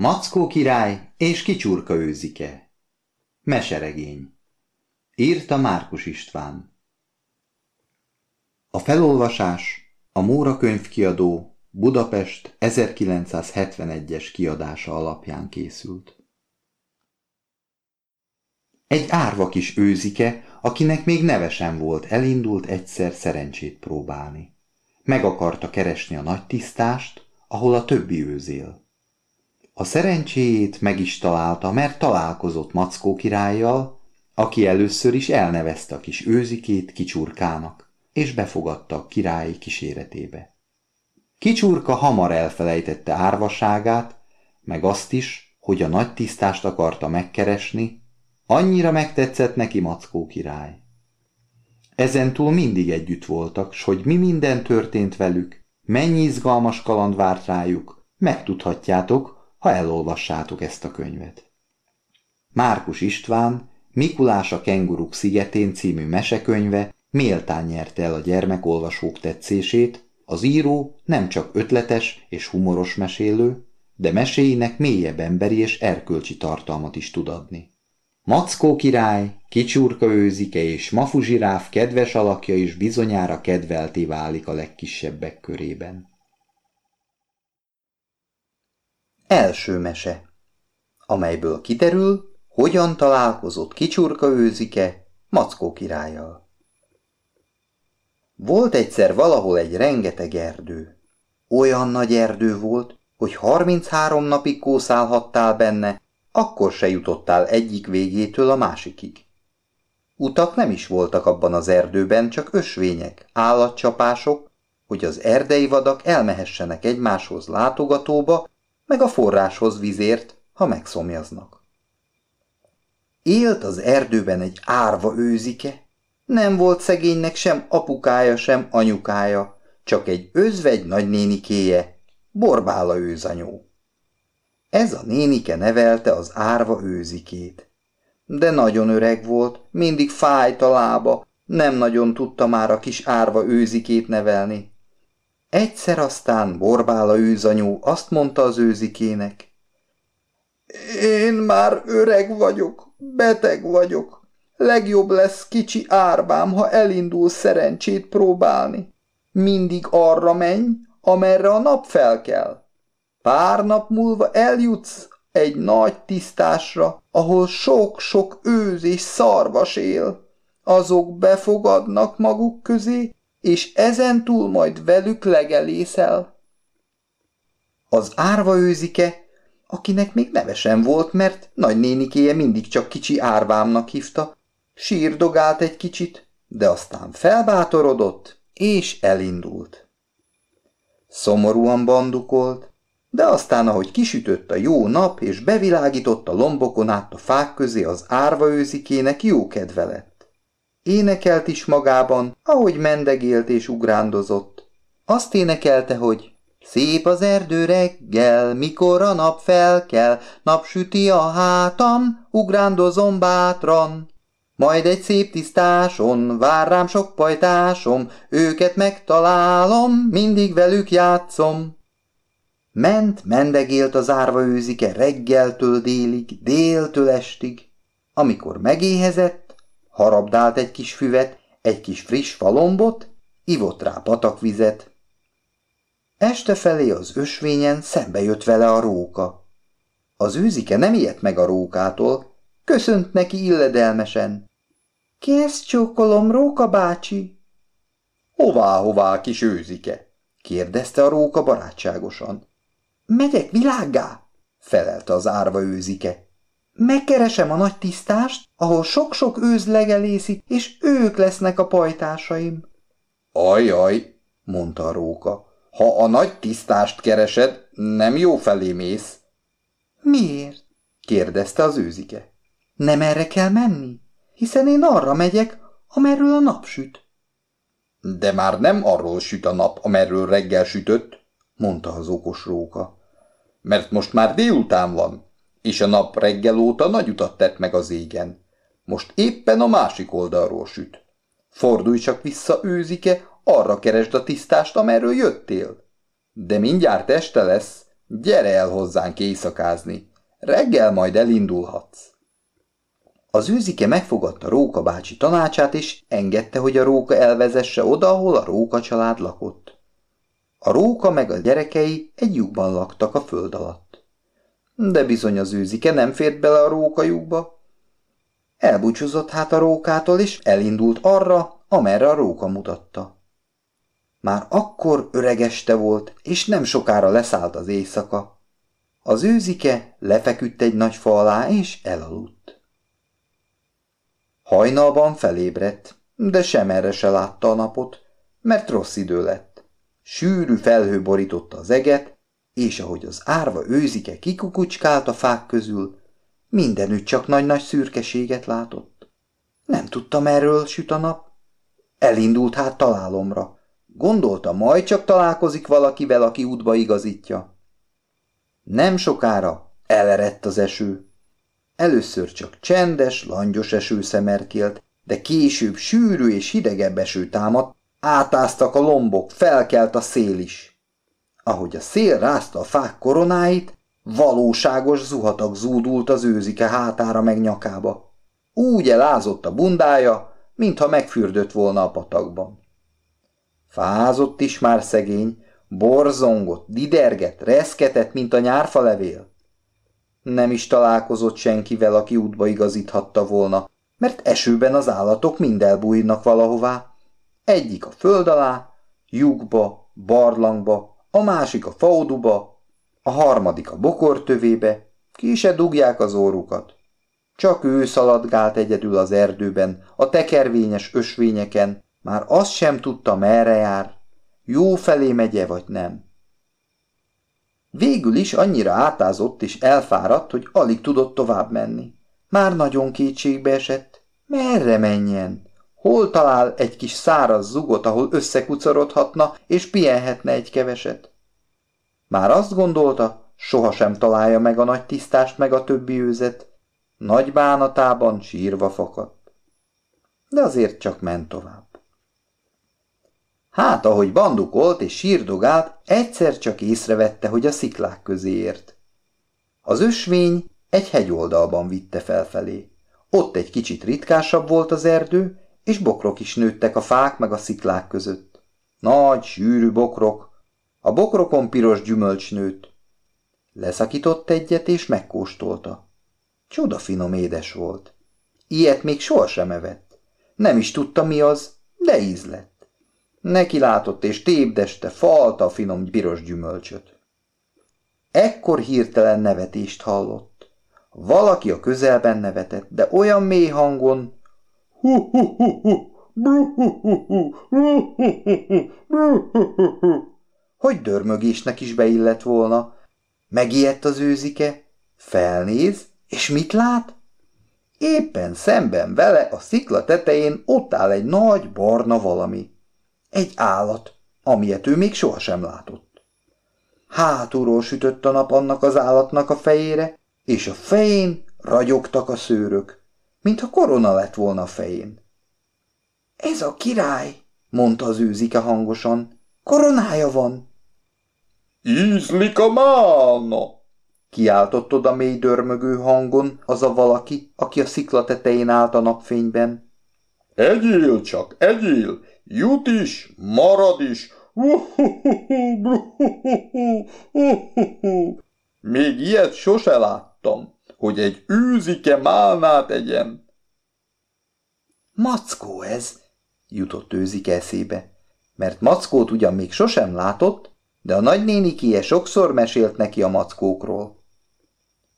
Mackó király és kicsurka őzike Meseregény Írta Márkus István A felolvasás a Móra könyvkiadó Budapest 1971-es kiadása alapján készült. Egy árva kis őzike, akinek még nevesen volt, elindult egyszer szerencsét próbálni. Meg akarta keresni a nagy tisztást, ahol a többi őzél. A szerencséjét meg is találta, mert találkozott Mackó királlyal, aki először is elnevezte a kis őzikét kicsurkának, és befogadta a királyi kíséretébe. Kicsurka hamar elfelejtette árvaságát, meg azt is, hogy a nagy tisztást akarta megkeresni, annyira megtetszett neki Mackó király. Ezentúl mindig együtt voltak, s hogy mi minden történt velük, mennyi izgalmas kaland várt rájuk, megtudhatjátok, ha elolvassátok ezt a könyvet. Márkus István, Mikulás a kenguruk szigetén című mesekönyve méltán nyerte el a gyermekolvasók tetszését, az író nem csak ötletes és humoros mesélő, de meséinek mélyebb emberi és erkölcsi tartalmat is tud adni. Mackó király, kicsurka őzike és mafuzsiráf kedves alakja is bizonyára kedvelté válik a legkisebbek körében. Első mese, amelyből kiderül, hogyan találkozott kicsurka őzike Mackó királlyal. Volt egyszer valahol egy rengeteg erdő. Olyan nagy erdő volt, hogy 33 napig kószálhattál benne, akkor se jutottál egyik végétől a másikig. Utak nem is voltak abban az erdőben, csak ösvények, állatcsapások, hogy az erdei vadak elmehessenek egymáshoz látogatóba, meg a forráshoz vizért, ha megszomjaznak. Élt az erdőben egy árva őzike, nem volt szegénynek sem apukája, sem anyukája, csak egy özvegy nagynénikéje, Borbála őzanyó. Ez a nénike nevelte az árva őzikét. De nagyon öreg volt, mindig fájt a lába, nem nagyon tudta már a kis árva őzikét nevelni. Egyszer aztán Borbála őzanyó azt mondta az őzikének. Én már öreg vagyok, beteg vagyok. Legjobb lesz kicsi árbám, ha elindul szerencsét próbálni. Mindig arra menj, amerre a nap felkel. Pár nap múlva eljutsz egy nagy tisztásra, ahol sok-sok őz és szarvas él. Azok befogadnak maguk közé, és ezen túl majd velük legelészel. Az árva őzike, akinek még nevesen volt, mert nagynénikéje mindig csak kicsi árvámnak hívta, sírdogált egy kicsit, de aztán felbátorodott, és elindult. Szomorúan bandukolt, de aztán, ahogy kisütött a jó nap, és bevilágított a lombokon át a fák közé az árva őzikének jó kedve lett. Énekelt is magában, ahogy mendegélt és ugrándozott. Azt énekelte, hogy Szép az erdő reggel, mikor a nap felkel, napsüti a hátam, ugrándozom bátran. Majd egy szép tisztáson vár rám sok pajtásom, őket megtalálom, mindig velük játszom. Ment, mendegélt az árva őzike reggeltől délig, déltől estig. Amikor megéhezett, harabdált egy kis füvet, egy kis friss falombot, ivott rá patakvizet. Este felé az ösvényen szembe jött vele a róka. Az őzike nem ijedt meg a rókától, köszönt neki illedelmesen. Kész csókolom, róka bácsi? Hová, hová, kis őzike? kérdezte a róka barátságosan. Megyek világgá, felelte az árva őzike. Megkeresem a nagy tisztást, ahol sok-sok őz legelészik, és ők lesznek a pajtásaim. Ajaj, mondta a róka, ha a nagy tisztást keresed, nem jó felé mész. Miért? kérdezte az őzike. Nem erre kell menni, hiszen én arra megyek, amerről a nap süt. De már nem arról süt a nap, amerről reggel sütött, mondta az okos róka mert most már délután van, és a nap reggel óta nagy utat tett meg az égen. Most éppen a másik oldalról süt. Fordulj csak vissza, őzike, arra keresd a tisztást, amerről jöttél. De mindjárt este lesz, Gyere el hozzánk éjszakázni, reggel majd elindulhatsz. Az őzike megfogadta Róka bácsi tanácsát, és engedte, hogy a Róka elvezesse oda, ahol a Róka család lakott. A Róka meg a gyerekei egy lyukban laktak a föld alatt. De bizony az őzike nem fért bele a Róka lyukba. Elbúcsúzott hát a Rókától, és elindult arra, amerre a Róka mutatta. Már akkor öregeste volt, és nem sokára leszállt az éjszaka. Az őzike lefeküdt egy nagy fa alá, és elaludt. Hajnalban felébredt, de sem erre se látta a napot, mert rossz idő lett. Sűrű felhő borította az eget, és ahogy az árva őzike kikukucskált a fák közül, mindenütt csak nagy-nagy szürkeséget látott. Nem tudtam erről süt a nap. Elindult hát találomra. Gondolta, majd csak találkozik valakivel, aki útba igazítja. Nem sokára elerett az eső. Először csak csendes, langyos eső szemerkélt, de később sűrű és hidegebb eső támadt, átáztak a lombok, felkelt a szél is. Ahogy a szél rázta a fák koronáit, valóságos zuhatag zúdult az őzike hátára meg nyakába. Úgy elázott a bundája, mintha megfürdött volna a patakban. Fázott is már szegény, borzongott, diderget, reszketett, mint a nyárfa levél. Nem is találkozott senkivel, aki útba igazíthatta volna, mert esőben az állatok mind elbújnak valahová. Egyik a föld alá, lyukba, barlangba, a másik a fauduba, a harmadik a bokortövébe, ki se dugják az órukat. Csak ő szaladgált egyedül az erdőben, a tekervényes ösvényeken, már azt sem tudta, merre jár, jó felé megye vagy nem. Végül is annyira átázott és elfáradt, hogy alig tudott tovább menni. Már nagyon kétségbe esett. Merre menjen? Hol talál egy kis száraz zugot, ahol összekucorodhatna és pihenhetne egy keveset? Már azt gondolta, sohasem találja meg a nagy tisztást meg a többi őzet. Nagy bánatában sírva fakadt. De azért csak ment tovább. Hát, ahogy bandukolt és sírdogált, egyszer csak észrevette, hogy a sziklák közé ért. Az ösvény egy hegyoldalban vitte felfelé. Ott egy kicsit ritkásabb volt az erdő, és bokrok is nőttek a fák meg a sziklák között. Nagy, sűrű bokrok, a bokrokon piros gyümölcs nőtt. Leszakított egyet, és megkóstolta. Csoda finom édes volt. Ilyet még sohasem evett. Nem is tudta, mi az, de íz lett. Neki látott és tépdeste, falta a finom piros gyümölcsöt. Ekkor hirtelen nevetést hallott. Valaki a közelben nevetett, de olyan mély hangon, hogy dörmögésnek is beillett volna. Megijedt az őzike, felnéz, és mit lát? Éppen szemben vele a szikla tetején ott áll egy nagy barna valami. Egy állat, amilyet ő még sohasem látott. Hátulról sütött a nap annak az állatnak a fejére, és a fején ragyogtak a szőrök, mintha korona lett volna a fején. Ez a király, mondta az őzike hangosan. Koronája van. Ízlik a mána, kiáltott oda mély dörmögő hangon az a valaki, aki a szikla tetején állt a napfényben. Egyél csak, egyél, Jut is, marad is. Még ilyet sose láttam, hogy egy űzike málnát egyen. Mackó ez, jutott őzike eszébe, mert mackót ugyan még sosem látott, de a nagynénikéje sokszor mesélt neki a mackókról.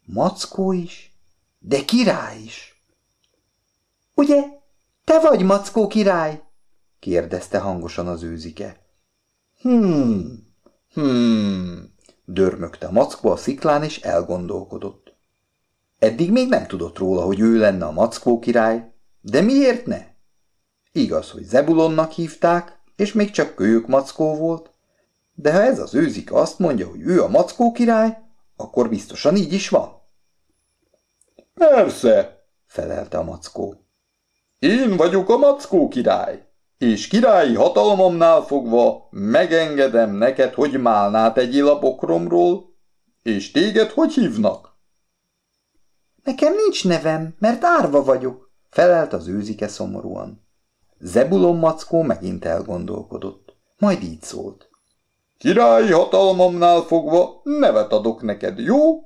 Mackó is? De király is! Ugye, te vagy mackó király? kérdezte hangosan az őzike. Hmm, hmm, dörmögte a mackó a sziklán, és elgondolkodott. Eddig még nem tudott róla, hogy ő lenne a mackó király, de miért ne? Igaz, hogy Zebulonnak hívták, és még csak kölyök mackó volt, de ha ez az őzike azt mondja, hogy ő a mackó király, akkor biztosan így is van. Persze, felelte a mackó. Én vagyok a mackó király és királyi hatalmamnál fogva megengedem neked, hogy málnát egyél a bokromról, És téged hogy hívnak? Nekem nincs nevem, mert árva vagyok, felelt az őzike szomorúan. Zebulon mackó megint elgondolkodott, majd így szólt. Királyi hatalmamnál fogva nevet adok neked, jó?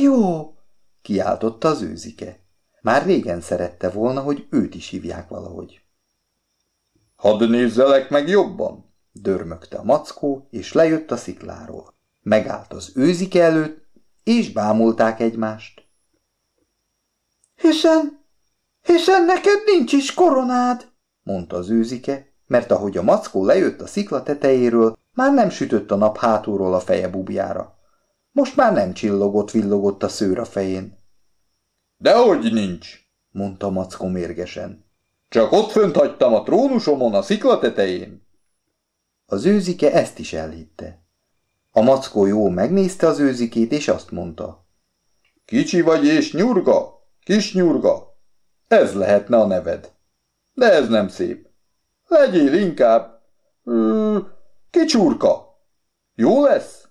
Jó, kiáltotta az őzike. Már régen szerette volna, hogy őt is hívják valahogy. Hadd nézzelek meg jobban, dörmögte a mackó, és lejött a szikláról. Megállt az őzike előtt, és bámulták egymást. Hiszen, hiszen neked nincs is koronád, mondta az őzike, mert ahogy a mackó lejött a szikla tetejéről, már nem sütött a nap hátulról a feje bubjára. Most már nem csillogott-villogott a szőr a fején. Dehogy nincs, mondta Mackó mérgesen. Csak ott fönt hagytam a trónusomon a szikla tetején. Az őzike ezt is elhitte. A mackó jó megnézte az őzikét, és azt mondta. Kicsi vagy és nyurga, kis nyurga. Ez lehetne a neved. De ez nem szép. Legyél inkább... Ö, kicsurka. Jó lesz?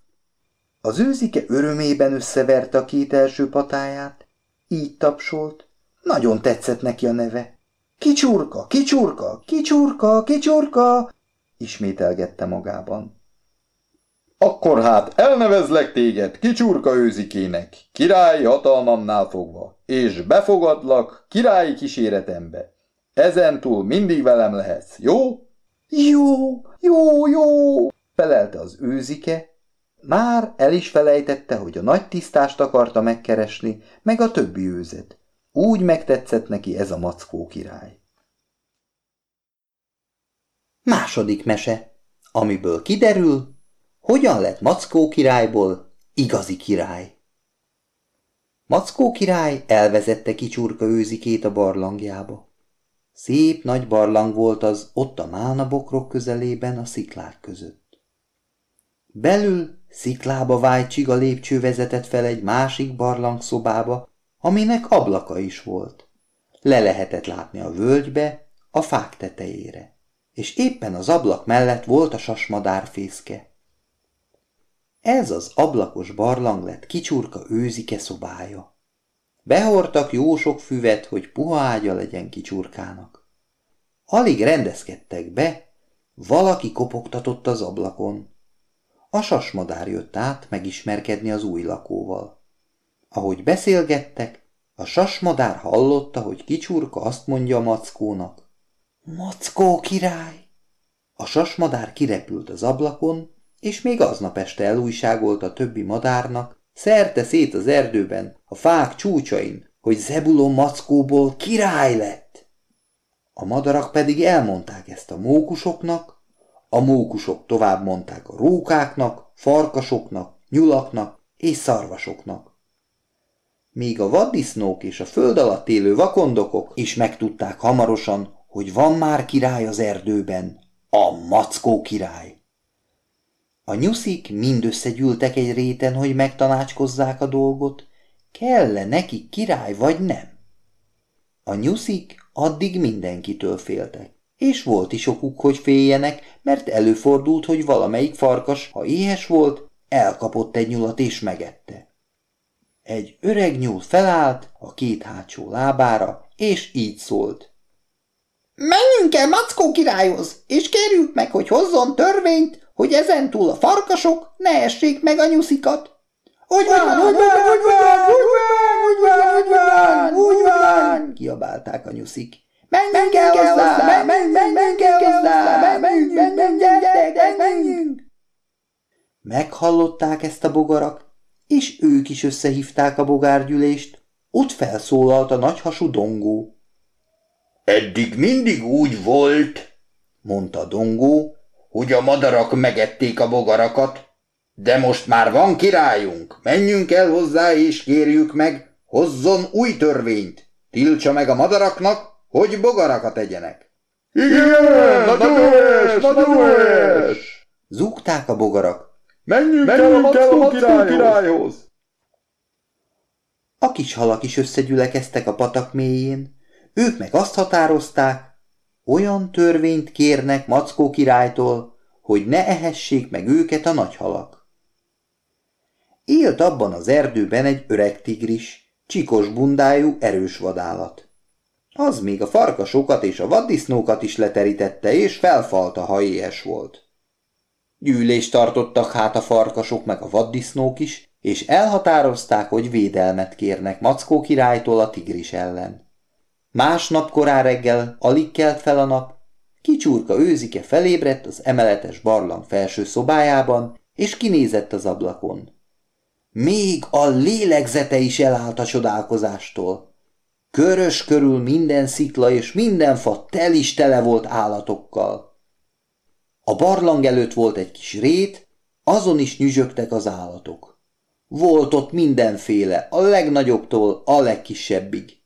Az őzike örömében összeverte a két első patáját, így tapsolt. Nagyon tetszett neki a neve. Kicsurka, kicsurka, kicsurka, kicsurka, ismételgette magában. Akkor hát elnevezlek téged kicsurka őzikének, királyi hatalmamnál fogva, és befogadlak királyi kíséretembe. Ezentúl mindig velem lehetsz, jó? Jó, jó, jó, felelte az őzike, már el is felejtette, hogy a nagy tisztást akarta megkeresni, meg a többi őzet. Úgy megtetszett neki ez a mackó király. Második mese, amiből kiderül, hogyan lett Mackó királyból igazi király. Mackó király elvezette kicsurka őzikét a barlangjába. Szép nagy barlang volt az ott a mánabokrok közelében a sziklák között. Belül sziklába vájt csiga lépcső vezetett fel egy másik barlangszobába, aminek ablaka is volt. Le lehetett látni a völgybe, a fák tetejére, és éppen az ablak mellett volt a sasmadárfészke. Ez az ablakos barlang lett kicsurka őzike szobája. Behortak jó sok füvet, hogy puha ágya legyen kicsurkának. Alig rendezkedtek be, valaki kopogtatott az ablakon. A sasmadár jött át megismerkedni az új lakóval. Ahogy beszélgettek, a sasmadár hallotta, hogy kicsurka azt mondja a mackónak. Mackó király! A sasmadár kirepült az ablakon, és még aznap este elújságolt a többi madárnak, szerte szét az erdőben, a fák csúcsain, hogy Zebulon mackóból király lett. A madarak pedig elmondták ezt a mókusoknak, a mókusok tovább mondták a rókáknak, farkasoknak, nyulaknak és szarvasoknak míg a vaddisznók és a föld alatt élő vakondokok is megtudták hamarosan, hogy van már király az erdőben, a mackó király. A nyuszik mind összegyűltek egy réten, hogy megtanácskozzák a dolgot, kell-e neki király vagy nem. A nyuszik addig mindenkitől féltek, és volt is okuk, hogy féljenek, mert előfordult, hogy valamelyik farkas, ha éhes volt, elkapott egy nyulat és megette. Egy öreg nyúl felállt a két hátsó lábára, és így szólt. Menjünk el Mackó királyhoz, és kérjük meg, hogy hozzon törvényt, hogy ezentúl a farkasok ne essék meg a nyuszikat. Úgy van, úgy van, úgy van, úgy van, úgy van, úgy van, úgy van, kiabálták a nyuszik. Menjünk el hozzá, menjünk el hozzá, menjünk, menjünk, menjünk. Meghallották ezt a bogarak, és ők is összehívták a bogárgyűlést. Ott felszólalt a nagyhasú dongó. Eddig mindig úgy volt, mondta Dongó, hogy a madarak megették a bogarakat, de most már van királyunk, menjünk el hozzá és kérjük meg, hozzon új törvényt, tiltsa meg a madaraknak, hogy bogarakat egyenek. Igen, helyes, nagyon helyes! Zúgták a bogarak, Menjünk, Menjünk el a Mackó királyhoz. királyhoz! A kis halak is összegyülekeztek a patak mélyén. Ők meg azt határozták, olyan törvényt kérnek Mackó királytól, hogy ne ehessék meg őket a nagy halak. Élt abban az erdőben egy öreg tigris, csikos bundájú, erős vadállat. Az még a farkasokat és a vaddisznókat is leterítette, és felfalta, ha éhes volt. Gyűlést tartottak hát a farkasok meg a vaddisznók is, és elhatározták, hogy védelmet kérnek Mackó királytól a tigris ellen. Másnap korán reggel alig kelt fel a nap, kicsurka őzike felébredt az emeletes barlang felső szobájában, és kinézett az ablakon. Még a lélegzete is elállt a csodálkozástól. Körös körül minden szikla és minden fa tel is tele volt állatokkal. A barlang előtt volt egy kis rét, azon is nyüzsögtek az állatok. Volt ott mindenféle, a legnagyobbtól a legkisebbig.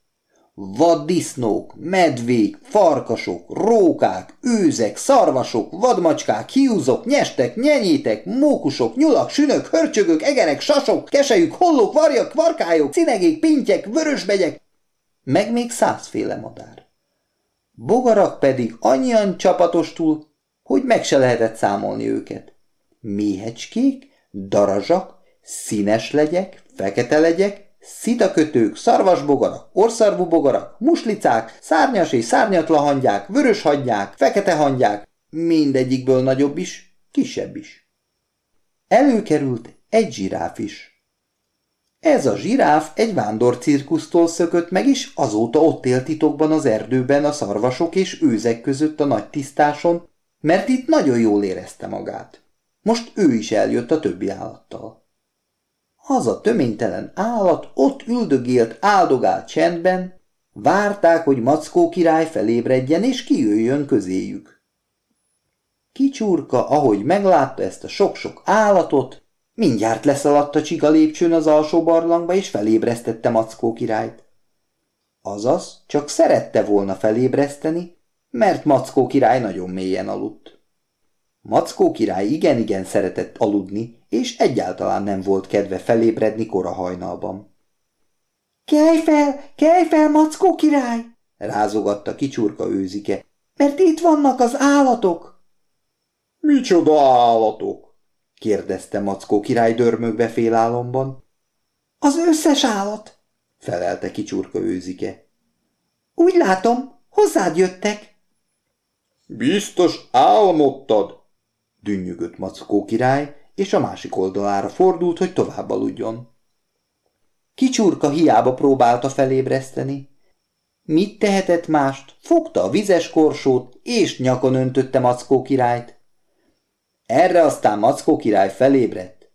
Vaddisznók, medvék, farkasok, rókák, őzek, szarvasok, vadmacskák, hiúzok, nyestek, nyenyétek, mókusok, nyulak, sünök, hörcsögök, egerek, sasok, kesejük, hollók, varjak, varkályok, cinegék, pintyek, vörösbegyek, meg még százféle madár. Bogarak pedig annyian csapatostul, hogy meg se lehetett számolni őket. Méhecskék, darazsak, színes legyek, fekete legyek, szitakötők, szarvasbogarak, orszarvú bogarak, muslicák, szárnyas és szárnyatla hangyák, vörös hangyák, fekete hangyák, mindegyikből nagyobb is, kisebb is. Előkerült egy zsiráf is. Ez a zsiráf egy vándorcirkusztól szökött meg, és azóta ott élt titokban az erdőben a szarvasok és őzek között a nagy tisztáson, mert itt nagyon jól érezte magát. Most ő is eljött a többi állattal. Az a töménytelen állat ott üldögélt, áldogált csendben, várták, hogy Mackó király felébredjen és kijöjjön közéjük. Kicsurka, ahogy meglátta ezt a sok-sok állatot, mindjárt leszaladt a csiga lépcsőn az alsó barlangba, és felébresztette Mackó királyt. Azaz, csak szerette volna felébreszteni, mert Mackó király nagyon mélyen aludt. Mackó király igen-igen szeretett aludni, és egyáltalán nem volt kedve felébredni kora hajnalban. – Kelj fel, kelj fel, Mackó király! – rázogatta kicsurka őzike. – Mert itt vannak az állatok! – Micsoda állatok? – kérdezte Mackó király dörmögve félálomban. – Az összes állat! – felelte kicsurka őzike. – Úgy látom, hozzád jöttek. – Biztos álmodtad? Dünnyögött Mackó király, és a másik oldalára fordult, hogy tovább aludjon. Kicsurka hiába próbálta felébreszteni. Mit tehetett mást? Fogta a vizes korsót, és nyakon öntötte Mackó királyt. Erre aztán Mackó király felébredt.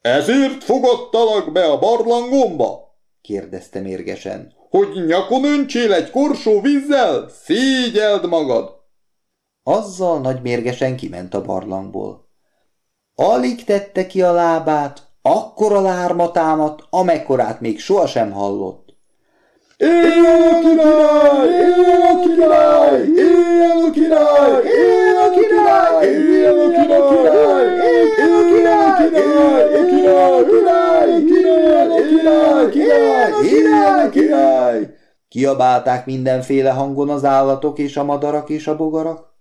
Ezért fogadtalak be a barlangomba? kérdezte mérgesen. Hogy nyakon öntsél egy korsó vízzel? Szégyeld magad! Azzal nagymérgesen kiment a barlangból. Alig tette ki a lábát, akkora lárma támadt, amekkorát még sohasem hallott. Éjjel a király! Éjjel a király! Éjjel a király! Éjjel a király! Éjjel a király! Éjjel a király! Király! Király! Király! Király! Király! Király! Kiabálták mindenféle hangon az állatok és a madarak és a bogarak.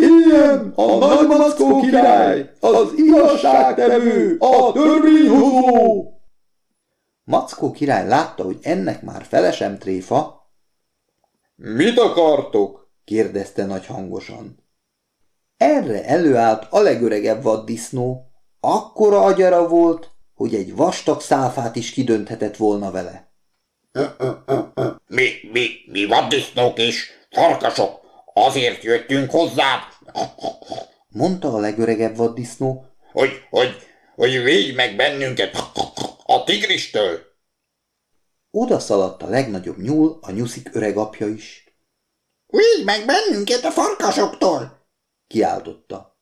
Ilyen a nagy Mackó király, az igazságtevő, a törvényhozó! Mackó király látta, hogy ennek már felesem tréfa. Mit akartok? kérdezte nagy hangosan. Erre előállt a legöregebb vaddisznó, akkora agyara volt, hogy egy vastag szálfát is kidönthetett volna vele. Mi, mi, mi vaddisznók is, farkasok, Azért jöttünk hozzád, mondta a legöregebb vaddisznó, hogy, hogy, hogy védj meg bennünket a tigristől. Oda szaladt a legnagyobb nyúl, a nyuszik öreg apja is. Védj meg bennünket a farkasoktól! kiáltotta.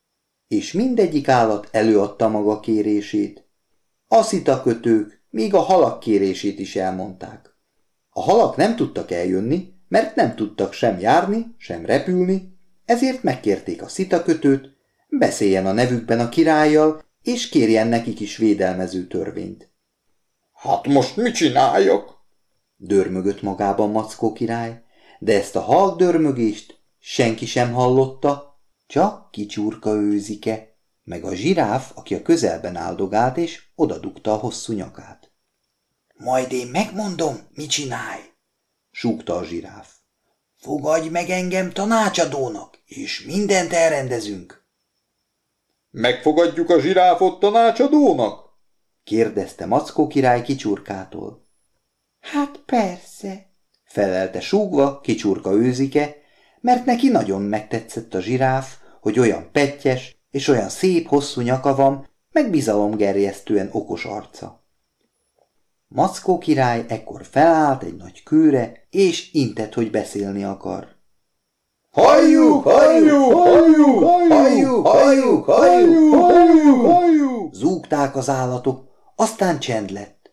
És mindegyik állat előadta maga kérését. A szitakötők, még a halak kérését is elmondták. A halak nem tudtak eljönni, mert nem tudtak sem járni, sem repülni, ezért megkérték a szitakötőt, beszéljen a nevükben a királlyal, és kérjen nekik is védelmező törvényt. Hát most mit csináljak? Dörmögött magában Mackó király, de ezt a halk dörmögést senki sem hallotta, csak kicsurka őzike. meg a zsiráf, aki a közelben áldogált, és odadugta a hosszú nyakát. Majd én megmondom, mit csinálj, súgta a zsiráf. Fogadj meg engem tanácsadónak, és mindent elrendezünk. Megfogadjuk a zsiráfot tanácsadónak? kérdezte Mackó király kicsurkától. Hát persze, felelte súgva kicsurka őzike, mert neki nagyon megtetszett a zsiráf, hogy olyan pettyes és olyan szép hosszú nyaka van, meg bizalomgerjesztően okos arca. Mackó király ekkor felállt egy nagy kőre, és intett, hogy beszélni akar. Halljuk, halljuk, halljuk, halljuk, halljuk, halljuk, halljuk, halljuk, Zúgták az állatok, aztán csend lett.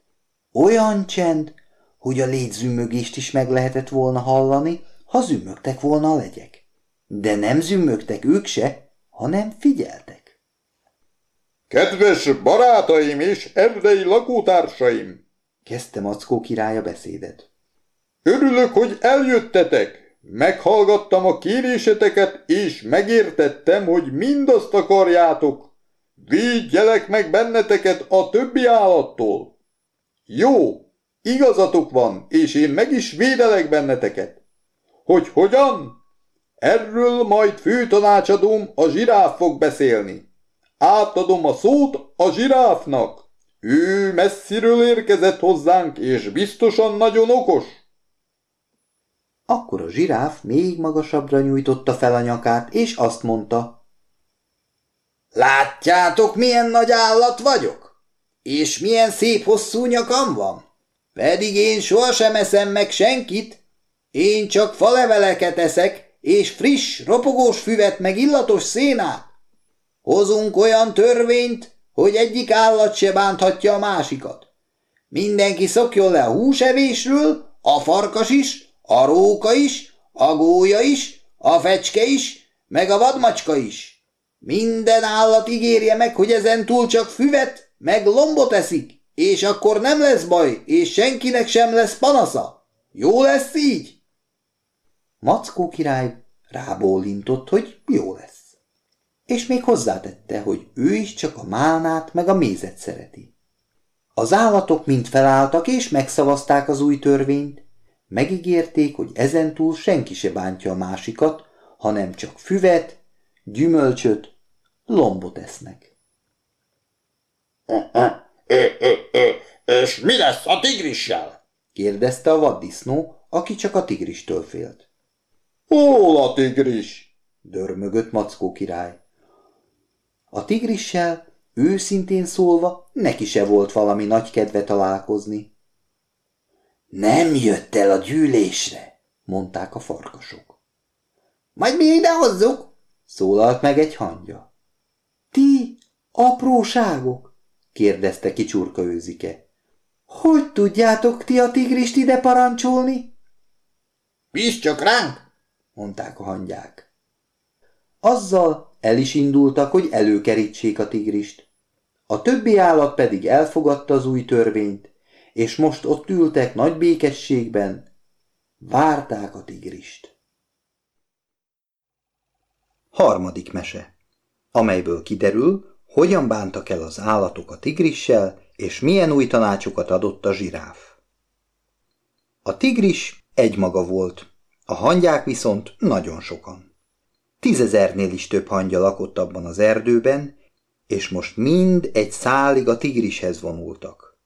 Olyan csend, hogy a légyzümmögést is meg lehetett volna hallani, ha zümmögtek volna a legyek. De nem zümmögtek ők se, hanem figyeltek. Kedves barátaim és erdei lakótársaim! Kezdte Mackó király a beszédet. Örülök, hogy eljöttetek. Meghallgattam a kéréseteket, és megértettem, hogy mindazt akarjátok. Védjelek meg benneteket a többi állattól. Jó, igazatok van, és én meg is védelek benneteket. Hogy hogyan? Erről majd főtanácsadóm a zsiráf fog beszélni. Átadom a szót a zsiráfnak. Ő messziről érkezett hozzánk, és biztosan nagyon okos. Akkor a zsiráf még magasabbra nyújtotta fel a nyakát, és azt mondta. Látjátok, milyen nagy állat vagyok? És milyen szép hosszú nyakam van? Pedig én sohasem eszem meg senkit. Én csak faleveleket eszek, és friss, ropogós füvet meg illatos szénát. Hozunk olyan törvényt, hogy egyik állat se bánthatja a másikat. Mindenki szokjon le a húsevésről, a farkas is, a róka is, a gólya is, a fecske is, meg a vadmacska is. Minden állat ígérje meg, hogy ezen túl csak füvet, meg lombot eszik, és akkor nem lesz baj, és senkinek sem lesz panasza. Jó lesz így? Mackó király rábólintott, hogy jó lesz. És még hozzátette, hogy ő is csak a málnát meg a mézet szereti. Az állatok mind felálltak és megszavazták az új törvényt. Megígérték, hogy ezentúl senki se bántja a másikat, hanem csak füvet, gyümölcsöt, lombot esznek. És mi lesz a tigrissel? kérdezte a vaddisznó, aki csak a tigristől félt. Hol a tigris? dörmögött Mackó király. A tigrissel, őszintén szólva, neki se volt valami nagy kedve találkozni. Nem jött el a gyűlésre, mondták a farkasok. Majd mi ide hozzuk, szólalt meg egy hangya. Ti, apróságok? kérdezte kicsurka őzike. Hogy tudjátok ti a tigrist ide parancsolni? Bízd csak ránk, mondták a hangyák. Azzal el is indultak, hogy előkerítsék a tigrist. A többi állat pedig elfogadta az új törvényt, és most ott ültek nagy békességben, várták a tigrist. Harmadik mese, amelyből kiderül, hogyan bántak el az állatok a tigrissel, és milyen új tanácsokat adott a zsiráf. A tigris egymaga volt, a hangyák viszont nagyon sokan. Tízezernél is több hangya lakott abban az erdőben, és most mind egy szálig a tigrishez vonultak.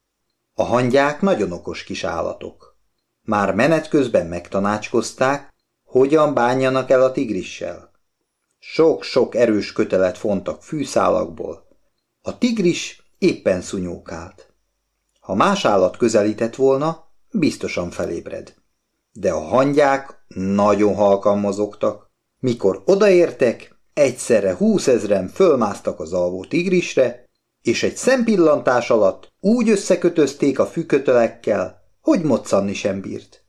A hangyák nagyon okos kis állatok. Már menet közben megtanácskozták, hogyan bánjanak el a tigrissel. Sok-sok erős kötelet fontak fűszálakból. A tigris éppen szunyókált. Ha más állat közelített volna, biztosan felébred. De a hangyák nagyon halkan mozogtak. Mikor odaértek, egyszerre húszezren fölmásztak az alvó tigrisre, és egy szempillantás alatt úgy összekötözték a fűkötelekkel, hogy moccanni sem bírt.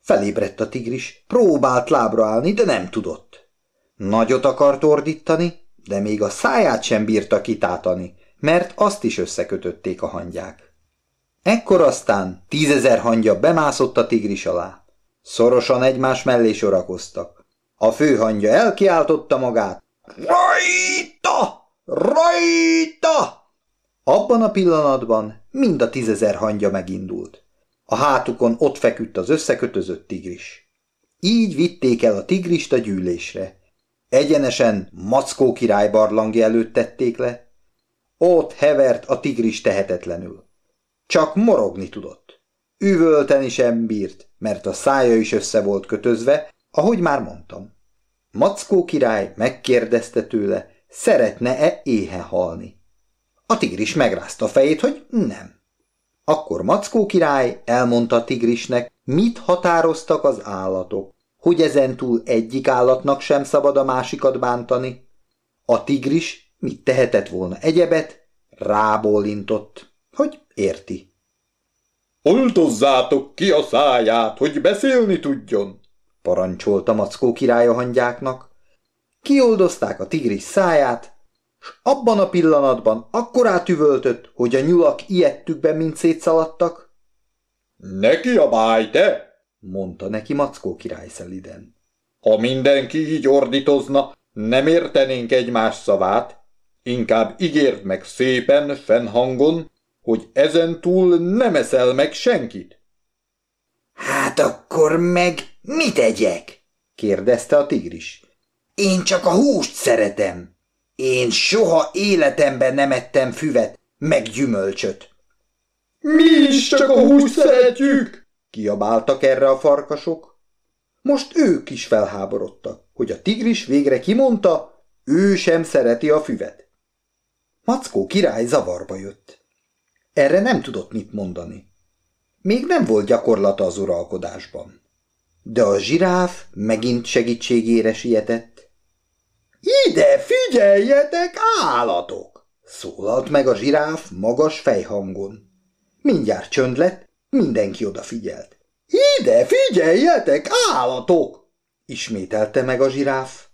Felébredt a tigris, próbált lábra állni, de nem tudott. Nagyot akart ordítani, de még a száját sem bírta kitátani, mert azt is összekötötték a hangyák. Ekkor aztán tízezer hangya bemászott a tigris alá. Szorosan egymás mellé sorakoztak. A főhangja elkiáltotta magát. Rajta! Rajta! Abban a pillanatban mind a tízezer hangya megindult. A hátukon ott feküdt az összekötözött tigris. Így vitték el a tigrist a gyűlésre. Egyenesen Mackó király barlangja előtt tették le. Ott hevert a tigris tehetetlenül. Csak morogni tudott. Üvölteni sem bírt, mert a szája is össze volt kötözve, ahogy már mondtam. Mackó király megkérdezte tőle, szeretne-e éhe halni. A tigris megrázta a fejét, hogy nem. Akkor Mackó király elmondta a tigrisnek, mit határoztak az állatok, hogy ezentúl egyik állatnak sem szabad a másikat bántani. A tigris mit tehetett volna egyebet, rábólintott, hogy érti. Oltozzátok ki a száját, hogy beszélni tudjon, parancsolta Mackó király a hangyáknak. Kioldozták a tigris száját, s abban a pillanatban akkorát üvöltött, hogy a nyulak ijedtükben mint szétszaladtak. Ne kiabálj, te! mondta neki Mackó király szeliden. Ha mindenki így ordítozna, nem értenénk egymás szavát, inkább ígérd meg szépen, fennhangon, hogy ezentúl nem eszel meg senkit. Hát akkor meg mit tegyek? kérdezte a tigris. Én csak a húst szeretem. Én soha életemben nem ettem füvet, meg gyümölcsöt. Mi is csak a húst szeretjük! Kiabáltak erre a farkasok. Most ők is felháborodtak, hogy a tigris végre kimondta, ő sem szereti a füvet. Mackó király zavarba jött. Erre nem tudott mit mondani. Még nem volt gyakorlata az uralkodásban. De a zsiráf megint segítségére sietett. Ide figyeljetek, állatok! Szólalt meg a zsiráf magas fejhangon. Mindjárt csönd lett, mindenki odafigyelt. Ide figyeljetek, állatok! Ismételte meg a zsiráf.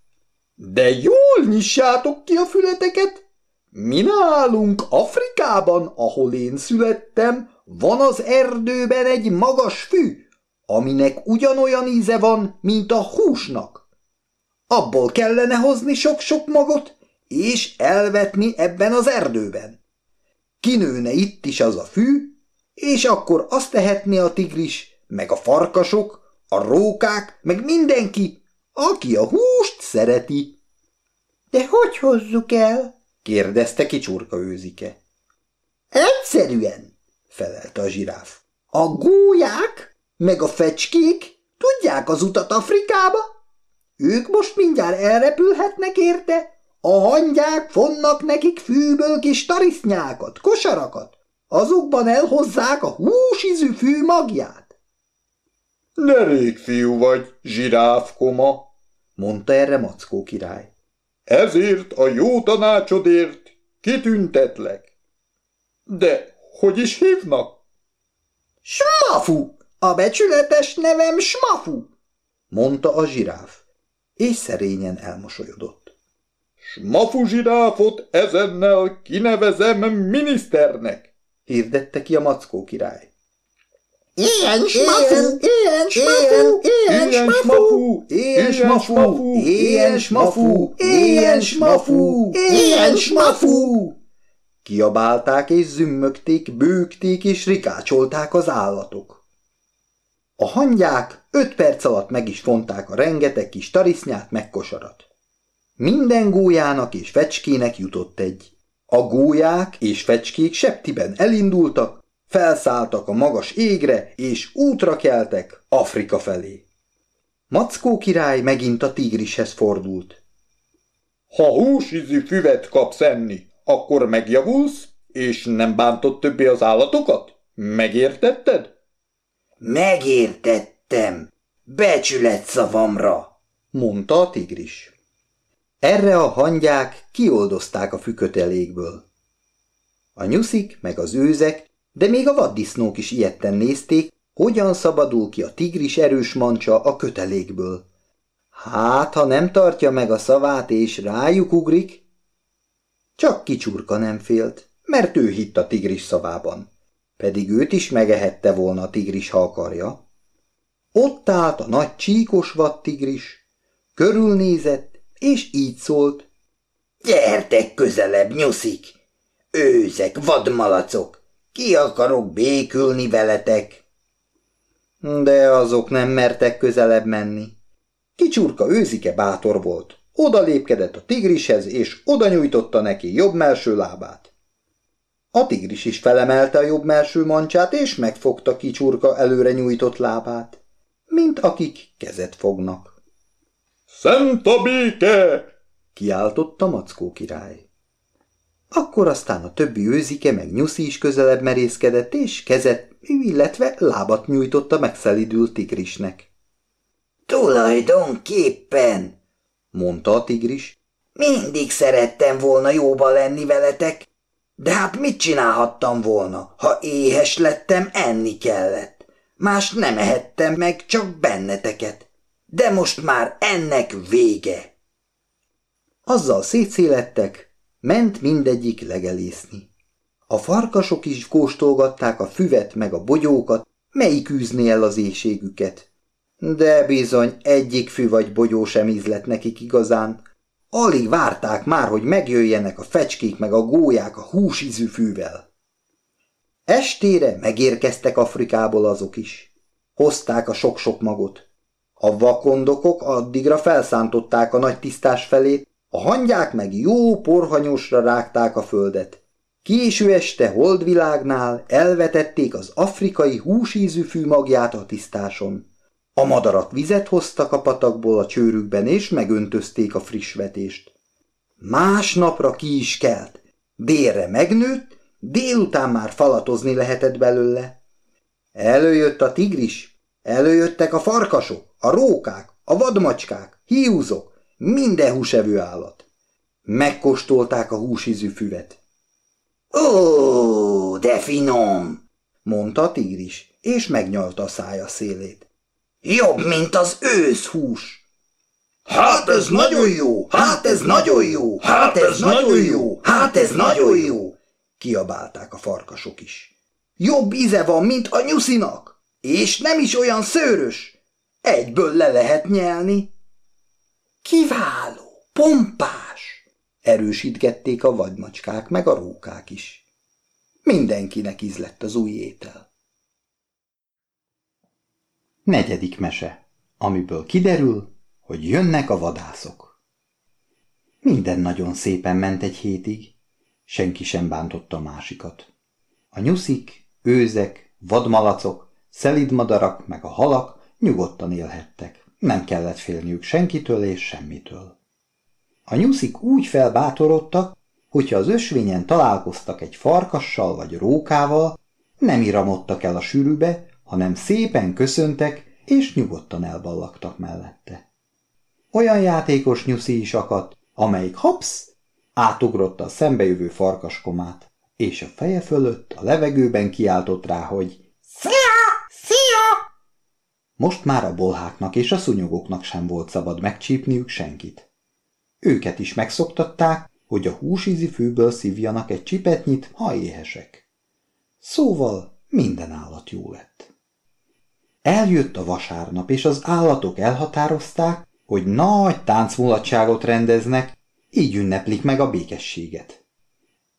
De jól nyissátok ki a fületeket! Mi nálunk Afrikában, ahol én születtem, van az erdőben egy magas fű, aminek ugyanolyan íze van, mint a húsnak. Abból kellene hozni sok-sok magot, és elvetni ebben az erdőben. Kinőne itt is az a fű, és akkor azt tehetné a tigris, meg a farkasok, a rókák, meg mindenki, aki a húst szereti. De hogy hozzuk el? kérdezte kicsurka őzike. Egyszerűen, felelte a zsiráf. A gólyák, meg a fecskék tudják az utat Afrikába? Ők most mindjárt elrepülhetnek érte? A hangyák fonnak nekik fűből kis tarisznyákat, kosarakat. Azokban elhozzák a húsízű fű magját. Ne rég fiú vagy, zsiráfkoma, mondta erre Mackó király. Ezért a jó tanácsodért kitüntetlek. De hogy is hívnak? Smafu! A becsületes nevem Smafu! mondta a zsiráf, és szerényen elmosolyodott. Smafu zsiráfot ezennel kinevezem miniszternek, hirdette ki a mackó király. Ilyen smafu, ilyen smafu, ilyen smafu, ilyen smafu, ilyen smafu, ilyen smafu, ilyen smafu. Kiabálták és zümmögték, bőgték és rikácsolták az állatok. A hangyák öt perc alatt meg is fonták a rengeteg kis tarisznyát meg kosarat. Minden gólyának és fecskének jutott egy. A gólyák és fecskék septiben elindultak, felszálltak a magas égre, és útra keltek Afrika felé. Mackó király megint a tigrishez fordult. Ha húsízű füvet kapsz enni, akkor megjavulsz, és nem bántott többé az állatokat? Megértetted? Megértettem, becsület szavamra, mondta a tigris. Erre a hangyák kioldozták a fükötelékből. A nyuszik meg az őzek de még a vaddisznók is ilyetten nézték, hogyan szabadul ki a tigris erős mancsa a kötelékből. Hát, ha nem tartja meg a szavát és rájuk ugrik? Csak kicsurka nem félt, mert ő hitt a tigris szavában. Pedig őt is megehette volna a tigris, ha akarja. Ott állt a nagy csíkos vadtigris, körülnézett, és így szólt. Gyertek közelebb, nyuszik! Őzek, vadmalacok! Ki akarok békülni veletek? De azok nem mertek közelebb menni. Kicsurka őzike bátor volt. Oda lépkedett a tigrishez, és oda nyújtotta neki jobb melső lábát. A tigris is felemelte a jobb melső mancsát, és megfogta kicsurka előre nyújtott lábát, mint akik kezet fognak. Szent a béke! kiáltotta Mackó király. Akkor aztán a többi őzike meg nyuszi is közelebb merészkedett, és kezet, illetve lábat nyújtott a megszelidült tigrisnek. Tulajdonképpen, mondta a tigris, mindig szerettem volna jóba lenni veletek, de hát mit csinálhattam volna, ha éhes lettem, enni kellett. Más nem ehettem meg, csak benneteket. De most már ennek vége. Azzal szétszélettek, ment mindegyik legelészni. A farkasok is kóstolgatták a füvet meg a bogyókat, melyik űzni el az éjségüket. De bizony egyik fű vagy bogyó sem ízlett nekik igazán. Alig várták már, hogy megjöjjenek a fecskék meg a gólyák a húsízű fűvel. Estére megérkeztek Afrikából azok is. Hozták a sok-sok magot. A vakondokok addigra felszántották a nagy tisztás felét, a hangyák meg jó porhanyosra rágták a földet. Késő este holdvilágnál elvetették az afrikai húsízű fű magját a tisztáson. A madarak vizet hoztak a patakból a csőrükben, és megöntözték a friss vetést. Másnapra ki is kelt. Délre megnőtt, délután már falatozni lehetett belőle. Előjött a tigris, előjöttek a farkasok, a rókák, a vadmacskák, hiúzok, minden húsevő állat. Megkóstolták a húsízű füvet. Ó, de finom, mondta a tigris, és megnyalta a szája szélét. Jobb, mint az őszhús. Hát ez nagyon jó, hát ez nagyon jó, hát ez nagyon jó, hát ez nagyon jó, kiabálták a farkasok is. Jobb íze van, mint a nyuszinak, és nem is olyan szőrös. Egyből le lehet nyelni. Kiváló, pompás, erősítgették a vadmacskák meg a rókák is. Mindenkinek ízlett az új étel. Negyedik mese, amiből kiderül, hogy jönnek a vadászok. Minden nagyon szépen ment egy hétig, senki sem bántotta a másikat. A nyuszik, őzek, vadmalacok, szelidmadarak meg a halak nyugodtan élhettek. Nem kellett félniük senkitől és semmitől. A nyuszik úgy felbátorodtak, hogyha az ösvényen találkoztak egy farkassal vagy rókával, nem iramodtak el a sűrűbe, hanem szépen köszöntek, és nyugodtan elballagtak mellette. Olyan játékos nyuszi is akadt, amelyik hopsz, átugrotta a szembejövő farkaskomát, és a feje fölött a levegőben kiáltott rá, hogy Szia! Szia! Most már a bolháknak és a szúnyogoknak sem volt szabad megcsípniük senkit. Őket is megszoktatták, hogy a húsízi fűből szívjanak egy csipetnyit, ha éhesek. Szóval minden állat jó lett. Eljött a vasárnap, és az állatok elhatározták, hogy nagy táncmulatságot rendeznek, így ünneplik meg a békességet.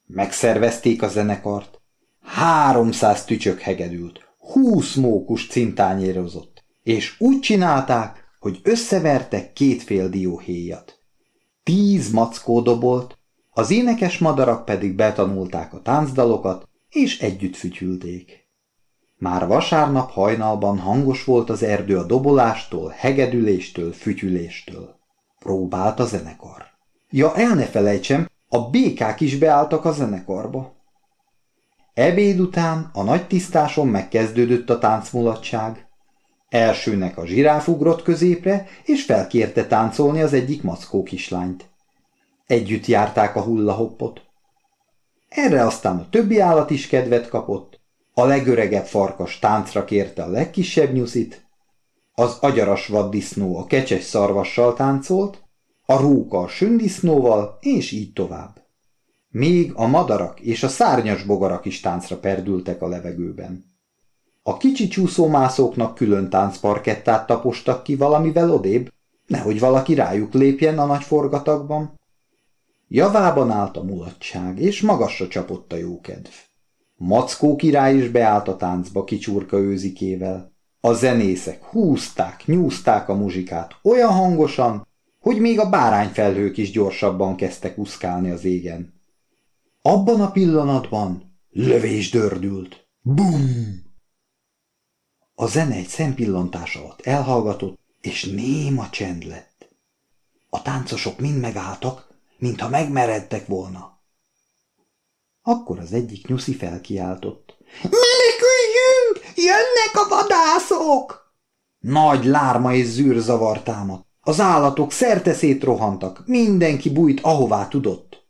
Megszervezték a zenekart. Háromszáz tücsök hegedült, húsz mókus cintányérozott, és úgy csinálták, hogy összevertek kétfél dióhéjat. Tíz mackó dobolt, az énekes madarak pedig betanulták a táncdalokat, és együtt fütyülték. Már vasárnap hajnalban hangos volt az erdő a dobolástól, hegedüléstől, fütyüléstől. Próbált a zenekar. Ja, el ne felejtsem, a békák is beálltak a zenekarba. Ebéd után a nagy tisztáson megkezdődött a táncmulatság. Elsőnek a zsiráf ugrott középre, és felkérte táncolni az egyik mackó kislányt. Együtt járták a hullahoppot. Erre aztán a többi állat is kedvet kapott. A legöregebb farkas táncra kérte a legkisebb nyuszit, az agyaras vaddisznó a kecses szarvassal táncolt, a róka a sündisznóval, és így tovább. Még a madarak és a szárnyas bogarak is táncra perdültek a levegőben. A kicsi csúszómászóknak külön táncparkettát tapostak ki valamivel odébb, nehogy valaki rájuk lépjen a nagy forgatagban. Javában állt a mulatság, és magasra csapott a jókedv. Mackó király is beállt a táncba kicsurka őzikével. A zenészek húzták, nyúzták a muzsikát olyan hangosan, hogy még a bárányfelhők is gyorsabban kezdtek uszkálni az égen. Abban a pillanatban lövés dördült. Bum! A zene egy szempillantás alatt elhallgatott, és néma csend lett. A táncosok mind megálltak, mintha megmeredtek volna. Akkor az egyik nyuszi felkiáltott. Meneküljünk! Jönnek a vadászok! Nagy lárma és zűrzavar támadt. Az állatok szerte rohantak, mindenki bújt, ahová tudott.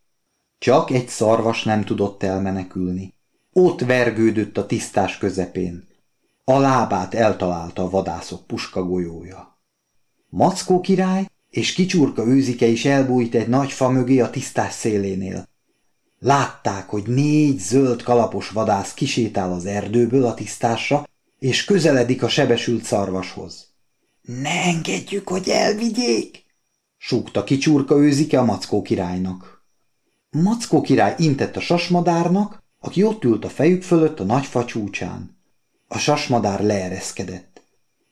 Csak egy szarvas nem tudott elmenekülni. Ott vergődött a tisztás közepén. A lábát eltalálta a vadászok puskagolyója. Mackó király és kicsurka őzike is elbújt egy nagy fa mögé a tisztás szélénél. Látták, hogy négy zöld kalapos vadász kisétál az erdőből a tisztásra, és közeledik a sebesült szarvashoz. Ne engedjük, hogy elvigyék! súgta kicsurka őzike a Mackó királynak. Mackó király intett a sasmadárnak, aki ott ült a fejük fölött a nagy fa csúcsán. A sasmadár leereszkedett.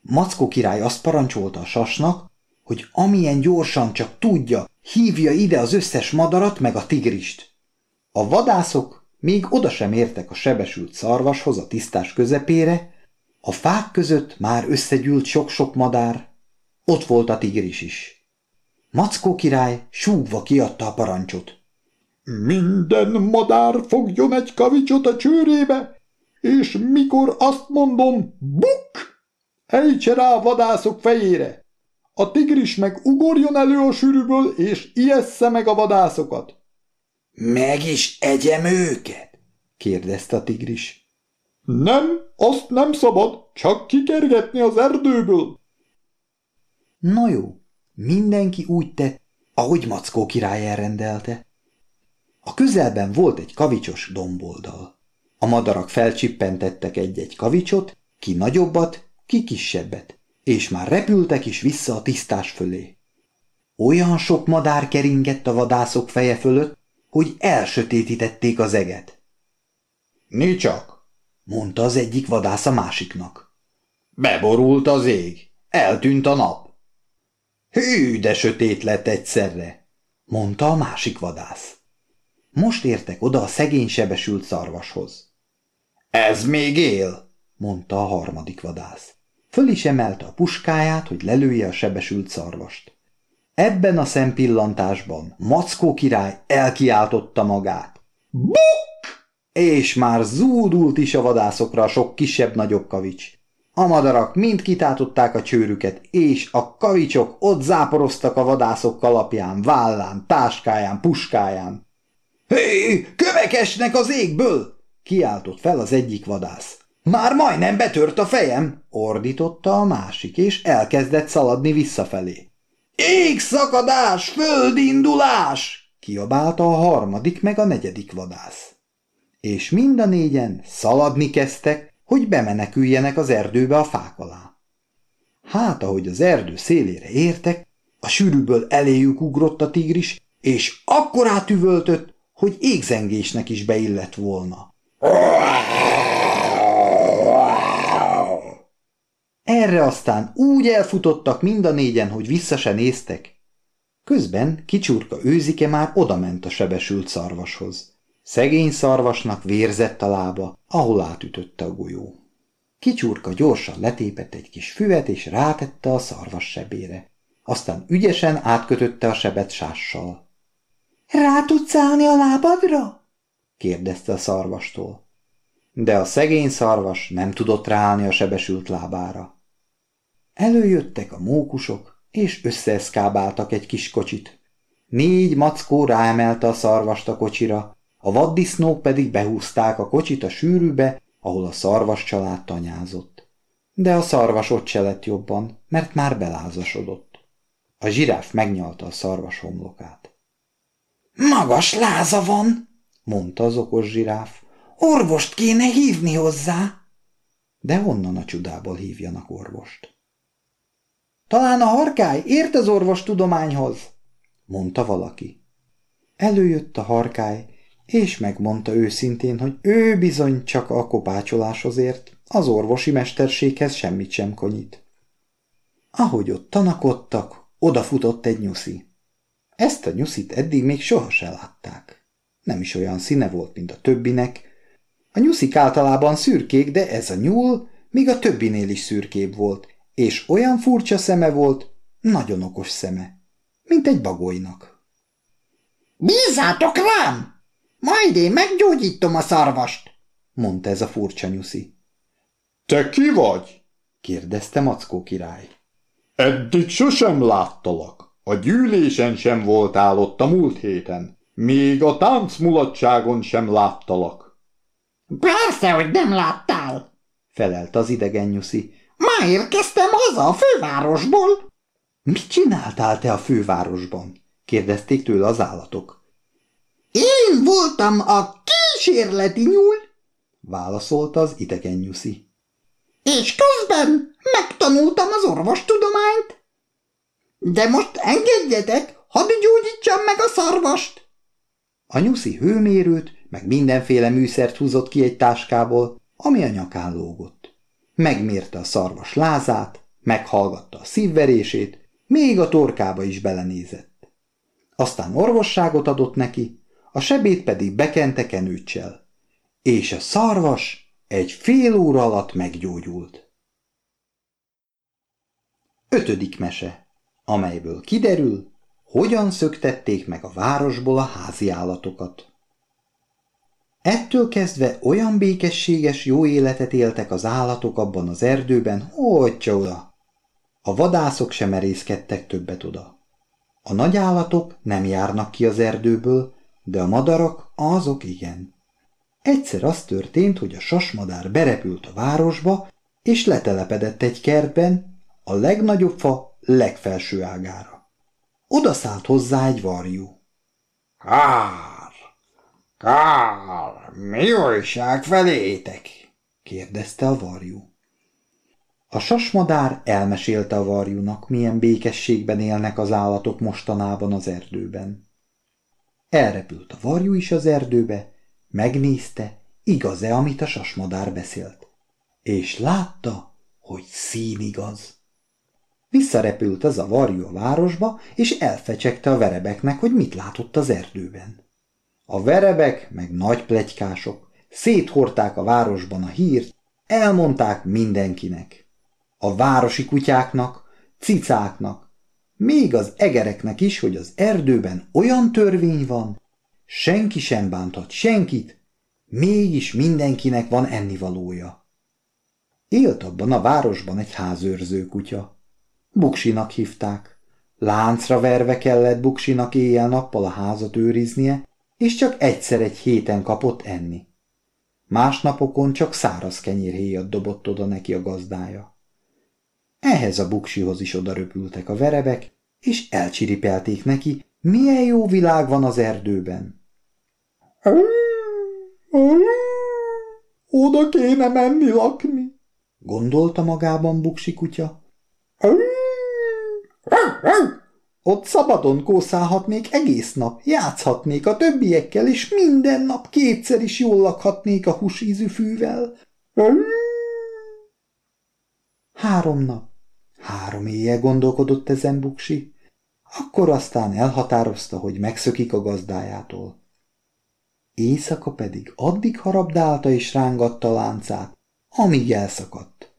Mackó király azt parancsolta a sasnak, hogy amilyen gyorsan csak tudja, hívja ide az összes madarat meg a tigrist. A vadászok még oda sem értek a sebesült szarvashoz a tisztás közepére, a fák között már összegyűlt sok-sok madár, ott volt a tigris is. Mackó király súgva kiadta a parancsot. Minden madár fogjon egy kavicsot a csőrébe, és mikor azt mondom, buk, ejtse rá a vadászok fejére. A tigris meg ugorjon elő a sűrűből, és ijessze meg a vadászokat. Meg is egyem őket? kérdezte a tigris. Nem, azt nem szabad, csak kikergetni az erdőből. Na jó, mindenki úgy tett, ahogy Mackó király elrendelte. A közelben volt egy kavicsos domboldal. A madarak felcsippentettek egy-egy kavicsot, ki nagyobbat, ki kisebbet, és már repültek is vissza a tisztás fölé. Olyan sok madár keringett a vadászok feje fölött, hogy elsötétítették az eget. – csak, mondta az egyik vadász a másiknak. Beborult az ég, eltűnt a nap. Hű, de sötét lett egyszerre, mondta a másik vadász. Most értek oda a szegény sebesült szarvashoz. Ez még él, mondta a harmadik vadász. Föl is emelte a puskáját, hogy lelője a sebesült szarvast. Ebben a szempillantásban Mackó király elkiáltotta magát. Buk! És már zúdult is a vadászokra a sok kisebb-nagyobb kavics. A madarak mind kitátották a csőrüket, és a kavicsok ott záporoztak a vadászok kalapján, vállán, táskáján, puskáján. Hé, kövek esnek az égből! kiáltott fel az egyik vadász. Már majdnem betört a fejem, ordította a másik, és elkezdett szaladni visszafelé. Égszakadás, földindulás! kiabálta a harmadik meg a negyedik vadász. És mind a négyen szaladni kezdtek, hogy bemeneküljenek az erdőbe a fák alá. Hát, ahogy az erdő szélére értek, a sűrűből eléjük ugrott a tigris, és akkorát üvöltött, hogy égzengésnek is beillett volna. Erre aztán úgy elfutottak mind a négyen, hogy vissza se néztek. Közben kicsurka őzike már odament a sebesült szarvashoz. Szegény szarvasnak vérzett a lába, ahol átütötte a golyó. Kicsurka gyorsan letépett egy kis füvet, és rátette a szarvas sebére. Aztán ügyesen átkötötte a sebet sással. – Rá tudsz állni a lábadra? – kérdezte a szarvastól. De a szegény szarvas nem tudott ráállni a sebesült lábára. Előjöttek a mókusok, és összeeszkábáltak egy kis kocsit. Négy mackó ráemelte a szarvast a kocsira, a vaddisznók pedig behúzták a kocsit a sűrűbe, ahol a szarvas család tanyázott. De a szarvas ott se lett jobban, mert már belázasodott. A zsiráf megnyalta a szarvas homlokát. Magas láza van, mondta az okos zsiráf. Orvost kéne hívni hozzá. De honnan a csudából hívjanak orvost? Talán a harkály ért az orvos tudományhoz, mondta valaki. Előjött a harkály, és megmondta őszintén, hogy ő bizony csak a kopácsoláshoz ért, az orvosi mesterséghez semmit sem konyít. Ahogy ott tanakodtak, odafutott egy nyuszi. Ezt a nyuszit eddig még soha se látták. Nem is olyan színe volt, mint a többinek. A nyuszik általában szürkék, de ez a nyúl még a többinél is szürkébb volt, és olyan furcsa szeme volt, nagyon okos szeme, mint egy bagolynak. Bízzátok rám! Majd én meggyógyítom a szarvast, mondta ez a furcsa nyuszi. Te ki vagy? kérdezte Mackó király. Eddig sosem láttalak. A gyűlésen sem voltál ott a múlt héten. Még a táncmulatságon sem láttalak. Persze, hogy nem láttál, felelt az idegen nyuszi. Ma érkeztem haza a fővárosból. Mit csináltál te a fővárosban? kérdezték tőle az állatok. Én voltam a kísérleti nyúl, válaszolta az idegen nyuszi. És közben megtanultam az orvostudományt. De most engedjetek, hadd gyógyítsam meg a szarvast. A nyuszi hőmérőt, meg mindenféle műszert húzott ki egy táskából, ami a nyakán lógott. Megmérte a szarvas lázát, meghallgatta a szívverését, még a torkába is belenézett. Aztán orvosságot adott neki, a sebét pedig bekente kenőccsel, és a szarvas egy fél óra alatt meggyógyult. Ötödik mese, amelyből kiderül, hogyan szöktették meg a városból a házi állatokat. Ettől kezdve olyan békességes jó életet éltek az állatok abban az erdőben, hogy csoda! A vadászok sem merészkedtek többet oda. A nagy állatok nem járnak ki az erdőből, de a madarak azok igen. Egyszer az történt, hogy a sasmadár berepült a városba, és letelepedett egy kertben, a legnagyobb fa legfelső ágára. Oda szállt hozzá egy varjú. Kár, kár, mi újság felétek? kérdezte a varjú. A sasmadár elmesélte a varjúnak, milyen békességben élnek az állatok mostanában az erdőben. Elrepült a varjú is az erdőbe, megnézte, igaz-e, amit a sasmadár beszélt. És látta, hogy színigaz. Visszarepült az a varjú a városba, és elfecsegte a verebeknek, hogy mit látott az erdőben. A verebek, meg nagy plegykások, széthorták a városban a hírt, elmondták mindenkinek. A városi kutyáknak, cicáknak, még az egereknek is, hogy az erdőben olyan törvény van, senki sem bántat senkit, mégis mindenkinek van ennivalója. Élt abban a városban egy házőrző kutya. Buksinak hívták. Láncra verve kellett Buksinak éjjel-nappal a házat őriznie, és csak egyszer egy héten kapott enni. Más napokon csak száraz kenyérhéjat dobott oda neki a gazdája. Ehhez a buksihoz is odaröpültek a verebek, és elcsiripelték neki, milyen jó világ van az erdőben. Oda kéne menni lakni, gondolta magában buksi kutya. Ott szabadon kószálhatnék egész nap, játszhatnék a többiekkel, és minden nap kétszer is jól lakhatnék a húsízű fűvel. Három nap, három éjjel gondolkodott ezen buksi, akkor aztán elhatározta, hogy megszökik a gazdájától. Éjszaka pedig addig harabdálta és rángatta láncát, amíg elszakadt.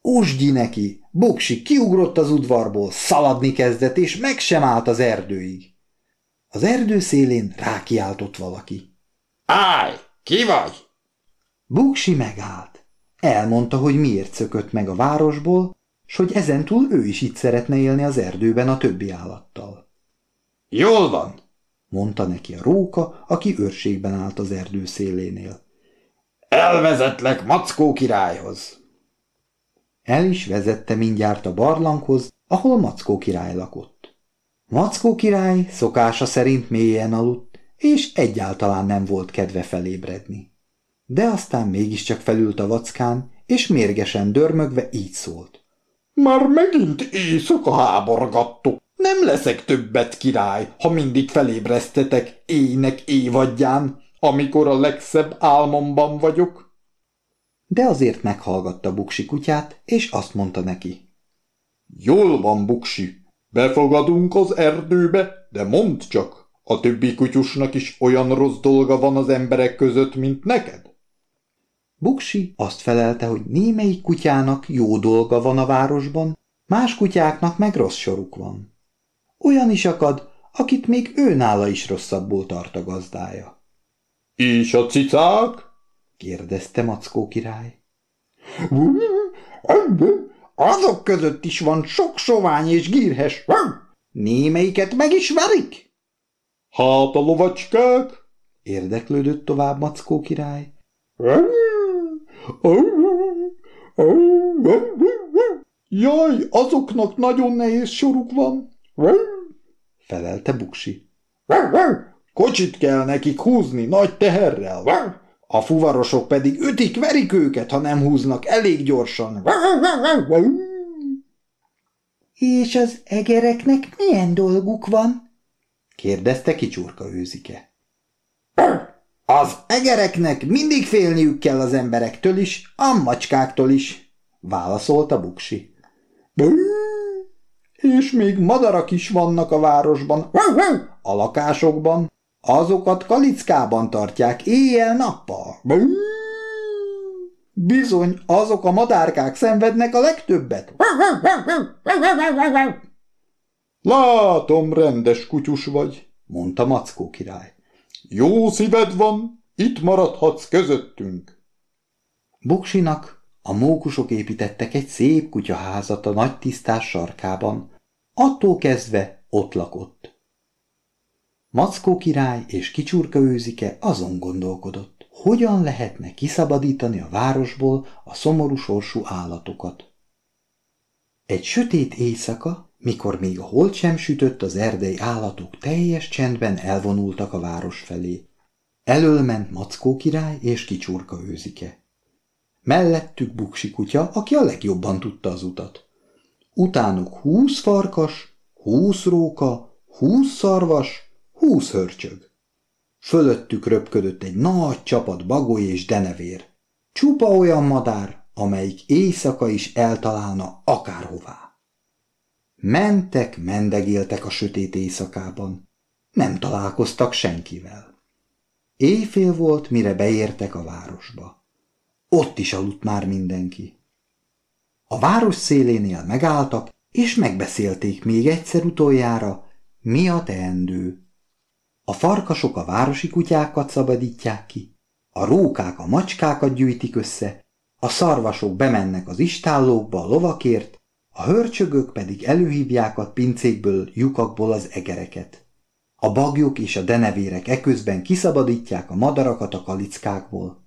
Usgyi neki, Buksi kiugrott az udvarból, szaladni kezdett, és meg sem állt az erdőig. Az erdő szélén rákiáltott valaki. Állj, ki vagy? Buksi megállt. Elmondta, hogy miért szökött meg a városból, s hogy ezentúl ő is itt szeretne élni az erdőben a többi állattal. Jól van, mondta neki a róka, aki őrségben állt az erdő szélénél. Elvezetlek Mackó királyhoz. El is vezette mindjárt a barlanghoz, ahol Mackó király lakott. Mackó király szokása szerint mélyen aludt, és egyáltalán nem volt kedve felébredni. De aztán mégiscsak felült a vackán, és mérgesen dörmögve így szólt. Már megint éjszaka háborgattok. Nem leszek többet király, ha mindig felébresztetek ének évadján, amikor a legszebb álmomban vagyok. De azért meghallgatta Buksi kutyát, és azt mondta neki. Jól van, Buksi, befogadunk az erdőbe, de mondd csak, a többi kutyusnak is olyan rossz dolga van az emberek között, mint neked? Buksi azt felelte, hogy némelyik kutyának jó dolga van a városban, más kutyáknak meg rossz soruk van. Olyan is akad, akit még ő nála is rosszabbul tart a gazdája. – És a cicák? – kérdezte Mackó király. – Azok között is van sok sovány és gírhes. Némelyiket meg is verik? – Hát a lovacskák? – érdeklődött tovább Mackó király. Jaj, azoknak nagyon nehéz soruk van, felelte Buksi. Kocsit kell nekik húzni nagy teherrel. A fuvarosok pedig ütik, verik őket, ha nem húznak elég gyorsan. És az egereknek milyen dolguk van? kérdezte kicsurka őzike. Az egereknek mindig félniük kell az emberektől is, a macskáktól is, válaszolta Buksi. És még madarak is vannak a városban, a lakásokban, azokat kalickában tartják éjjel-nappal. Bizony, azok a madárkák szenvednek a legtöbbet. Látom, rendes kutyus vagy, mondta Mackó király. Jó szíved van, itt maradhatsz közöttünk. Buksinak a mókusok építettek egy szép kutyaházat a nagy tisztás sarkában. Attól kezdve ott lakott. Mackó király és kicsurka őzike azon gondolkodott, hogyan lehetne kiszabadítani a városból a szomorú sorsú állatokat. Egy sötét éjszaka, mikor még a hold sem sütött, az erdei állatok teljes csendben elvonultak a város felé. Elől ment Mackó király és kicsurka őzike. Mellettük Buksi kutya, aki a legjobban tudta az utat. Utánuk húsz farkas, húsz róka, húsz szarvas, húsz hörcsög. Fölöttük röpködött egy nagy csapat bagoly és denevér. Csupa olyan madár, amelyik éjszaka is eltalálna akárhová. Mentek, mendegéltek a sötét éjszakában. Nem találkoztak senkivel. Éjfél volt, mire beértek a városba. Ott is aludt már mindenki. A város szélénél megálltak, és megbeszélték még egyszer utoljára, mi a teendő. A farkasok a városi kutyákat szabadítják ki, a rókák a macskákat gyűjtik össze, a szarvasok bemennek az istállókba a lovakért, a hörcsögök pedig előhívják a pincékből, lyukakból az egereket. A bagyok és a denevérek eközben kiszabadítják a madarakat a kalickákból.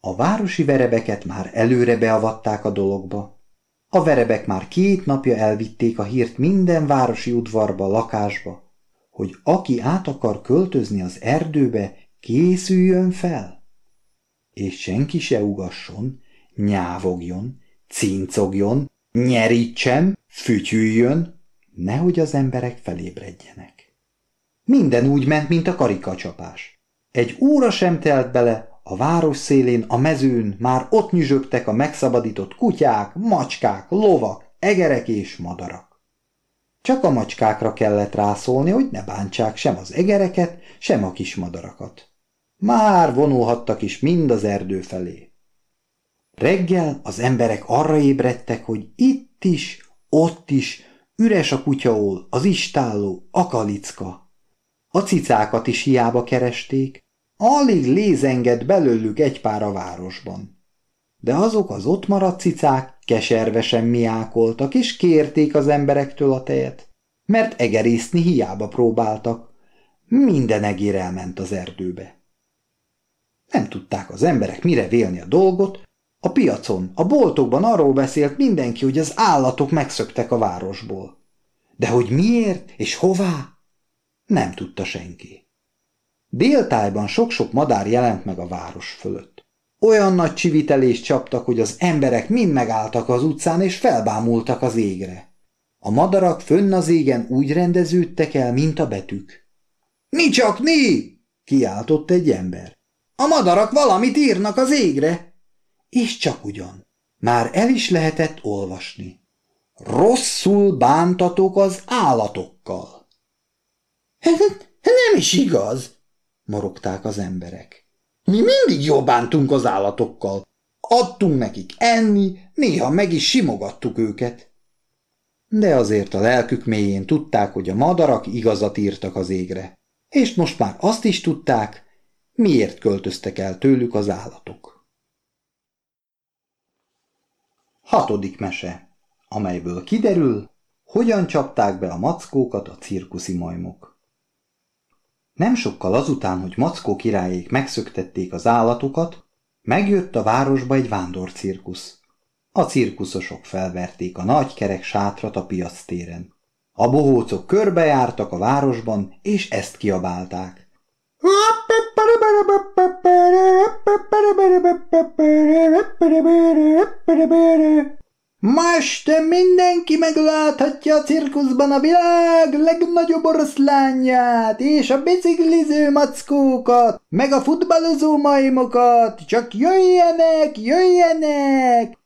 A városi verebeket már előre beavatták a dologba. A verebek már két napja elvitték a hírt minden városi udvarba, lakásba, hogy aki át akar költözni az erdőbe, készüljön fel. És senki se ugasson, nyávogjon, cincogjon, nyerítsen, fütyüljön, nehogy az emberek felébredjenek. Minden úgy ment, mint a karikacsapás. Egy óra sem telt bele, a város szélén, a mezőn már ott nyüzsögtek a megszabadított kutyák, macskák, lovak, egerek és madarak. Csak a macskákra kellett rászólni, hogy ne bántsák sem az egereket, sem a kis madarakat. Már vonulhattak is mind az erdő felé. Reggel az emberek arra ébredtek, hogy itt is, ott is, üres a kutyaól, az istálló, a kalicka. A cicákat is hiába keresték, Alig lézengett belőlük egy pár a városban. De azok az ott maradt cicák keservesen miákoltak, és kérték az emberektől a tejet, mert egerészni hiába próbáltak. Minden egér elment az erdőbe. Nem tudták az emberek mire vélni a dolgot, a piacon, a boltokban arról beszélt mindenki, hogy az állatok megszöktek a városból. De hogy miért és hová, nem tudta senki. Déltájban sok-sok madár jelent meg a város fölött. Olyan nagy csivitelést csaptak, hogy az emberek mind megálltak az utcán és felbámultak az égre. A madarak fönn az égen úgy rendeződtek el, mint a betűk. – Mi csak mi! – kiáltott egy ember. – A madarak valamit írnak az égre! És csak ugyan. Már el is lehetett olvasni. Rosszul bántatok az állatokkal. – Nem is igaz! – morogták az emberek. – Mi mindig jól bántunk az állatokkal. Adtunk nekik enni, néha meg is simogattuk őket. De azért a lelkük mélyén tudták, hogy a madarak igazat írtak az égre. És most már azt is tudták, miért költöztek el tőlük az állatok. Hatodik mese, amelyből kiderül, hogyan csapták be a mackókat a cirkuszi majmok. Nem sokkal azután, hogy Mackó királyék megszöktették az állatokat, Megjött a városba egy vándorcirkusz. A cirkuszosok felverték a nagy kerek sátrat a piac téren. A bohócok körbejártak a városban, és ezt kiabálták. Ma este mindenki megláthatja a cirkuszban a világ legnagyobb oroszlányát, és a bicikliző mackókat, meg a futballozó majmokat, csak jöjjenek, jöjjenek!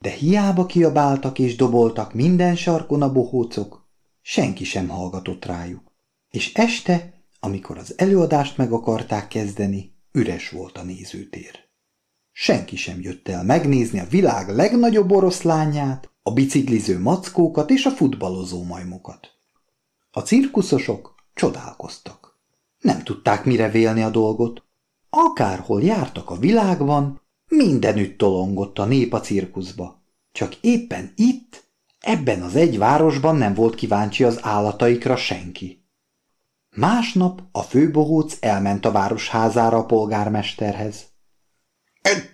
De hiába kiabáltak és doboltak minden sarkon a bohócok, senki sem hallgatott rájuk. És este amikor az előadást meg akarták kezdeni, üres volt a nézőtér. Senki sem jött el megnézni a világ legnagyobb oroszlányát, a bicikliző mackókat és a futballozó majmokat. A cirkuszosok csodálkoztak. Nem tudták mire vélni a dolgot. Akárhol jártak a világban, mindenütt tolongott a nép a cirkuszba. Csak éppen itt, ebben az egy városban nem volt kíváncsi az állataikra senki. Másnap a főbohóc elment a városházára a polgármesterhez.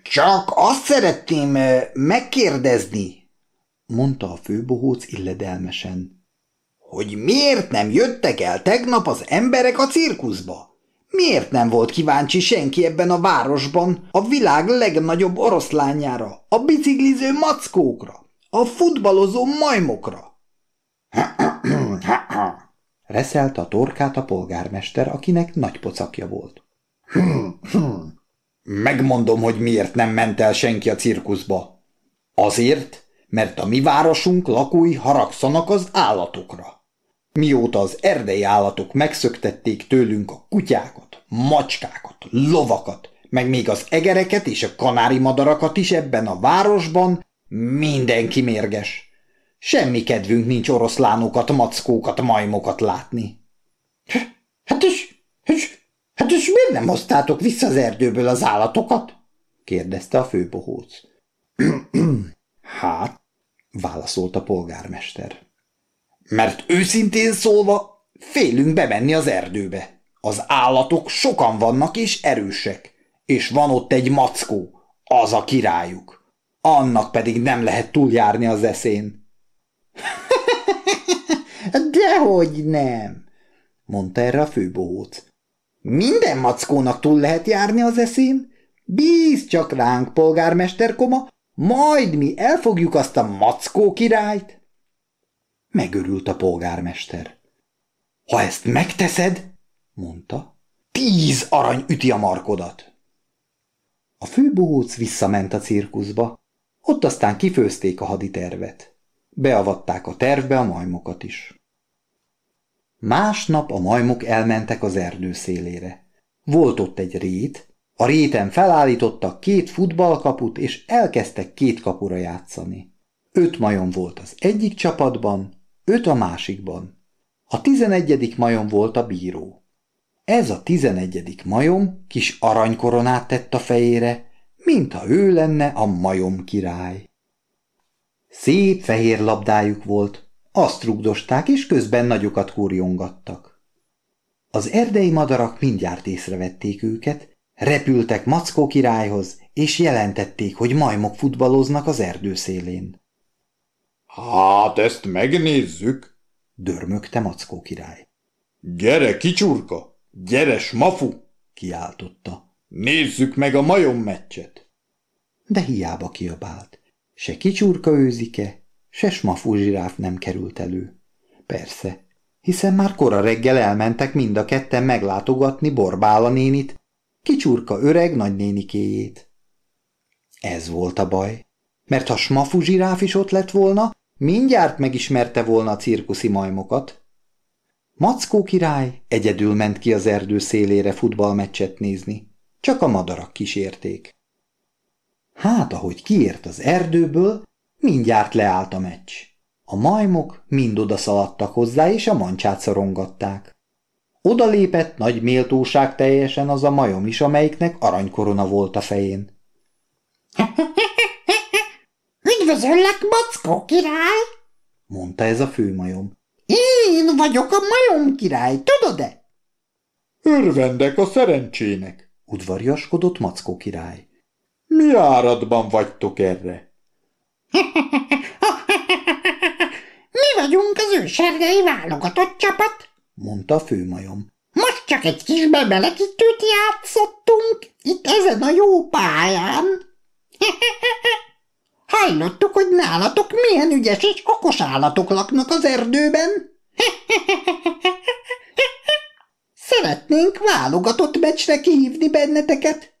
Csak azt szeretném megkérdezni, mondta a főbohóc illedelmesen, hogy miért nem jöttek el tegnap az emberek a cirkuszba? Miért nem volt kíváncsi senki ebben a városban a világ legnagyobb oroszlányára, a bicikliző mackókra, a futballozó majmokra? Reszelte a torkát a polgármester, akinek nagy pocakja volt. Megmondom, hogy miért nem ment el senki a cirkuszba. Azért, mert a mi városunk lakói haragszanak az állatokra. Mióta az erdei állatok megszöktették tőlünk a kutyákat, macskákat, lovakat, meg még az egereket és a kanári madarakat is ebben a városban, mindenki mérges. Semmi kedvünk nincs oroszlánokat, mackókat, majmokat látni. Hát és, és, hát és miért nem hoztátok vissza az erdőből az állatokat? kérdezte a főbohóc. hát, válaszolt a polgármester. Mert őszintén szólva, félünk bemenni az erdőbe. Az állatok sokan vannak és erősek, és van ott egy mackó, az a királyuk. Annak pedig nem lehet túljárni az eszén. Dehogy nem, mondta erre a főbohóc. Minden mackónak túl lehet járni az eszén. Bíz csak ránk, polgármester koma, majd mi elfogjuk azt a mackó királyt. Megörült a polgármester. Ha ezt megteszed, mondta, tíz arany üti a markodat. A főbohóc visszament a cirkuszba, ott aztán kifőzték a haditervet. Beavatták a tervbe a majmokat is. Másnap a majmok elmentek az erdő szélére. Volt ott egy rét, a réten felállítottak két futballkaput, és elkezdtek két kapura játszani. Öt majom volt az egyik csapatban, öt a másikban. A tizenegyedik majom volt a bíró. Ez a tizenegyedik majom kis aranykoronát tett a fejére, mintha ő lenne a majom király. Szép fehér labdájuk volt, azt rugdosták, és közben nagyokat kurjongattak. Az erdei madarak mindjárt észrevették őket, repültek Mackó királyhoz, és jelentették, hogy majmok futballoznak az erdő szélén. Hát ezt megnézzük, dörmögte Mackó király. Gyere, kicsurka, gyere, smafu, kiáltotta. Nézzük meg a majom meccset! De hiába kiabált. Se kicsurka őzike, se smafú zsiráf nem került elő. Persze, hiszen már kora reggel elmentek mind a ketten meglátogatni Borbála nénit, kicsurka öreg nagynénikéjét. Ez volt a baj, mert ha smafú zsiráf is ott lett volna, mindjárt megismerte volna a cirkuszi majmokat. Mackó király egyedül ment ki az erdő szélére futballmeccset nézni, csak a madarak kísérték. Hát, ahogy kiért az erdőből, mindjárt leállt a meccs. A majmok mind oda szaladtak hozzá, és a mancsát szorongatták. Oda lépett nagy méltóság teljesen az a majom is, amelyiknek aranykorona volt a fején. Üdvözöllek, Mackó király! mondta ez a főmajom. Én vagyok a majom király, tudod-e? Örvendek a szerencsének. udvariaskodott Mackó király. Mi áradban vagytok erre? Mi vagyunk az ősergei válogatott csapat. mondta a főmajom. Most csak egy kis bemelegítőt játszottunk itt ezen a jó pályán. Hallottuk, hogy nálatok milyen ügyes és okos állatok laknak az erdőben. Szeretnénk válogatott meccsre kihívni benneteket.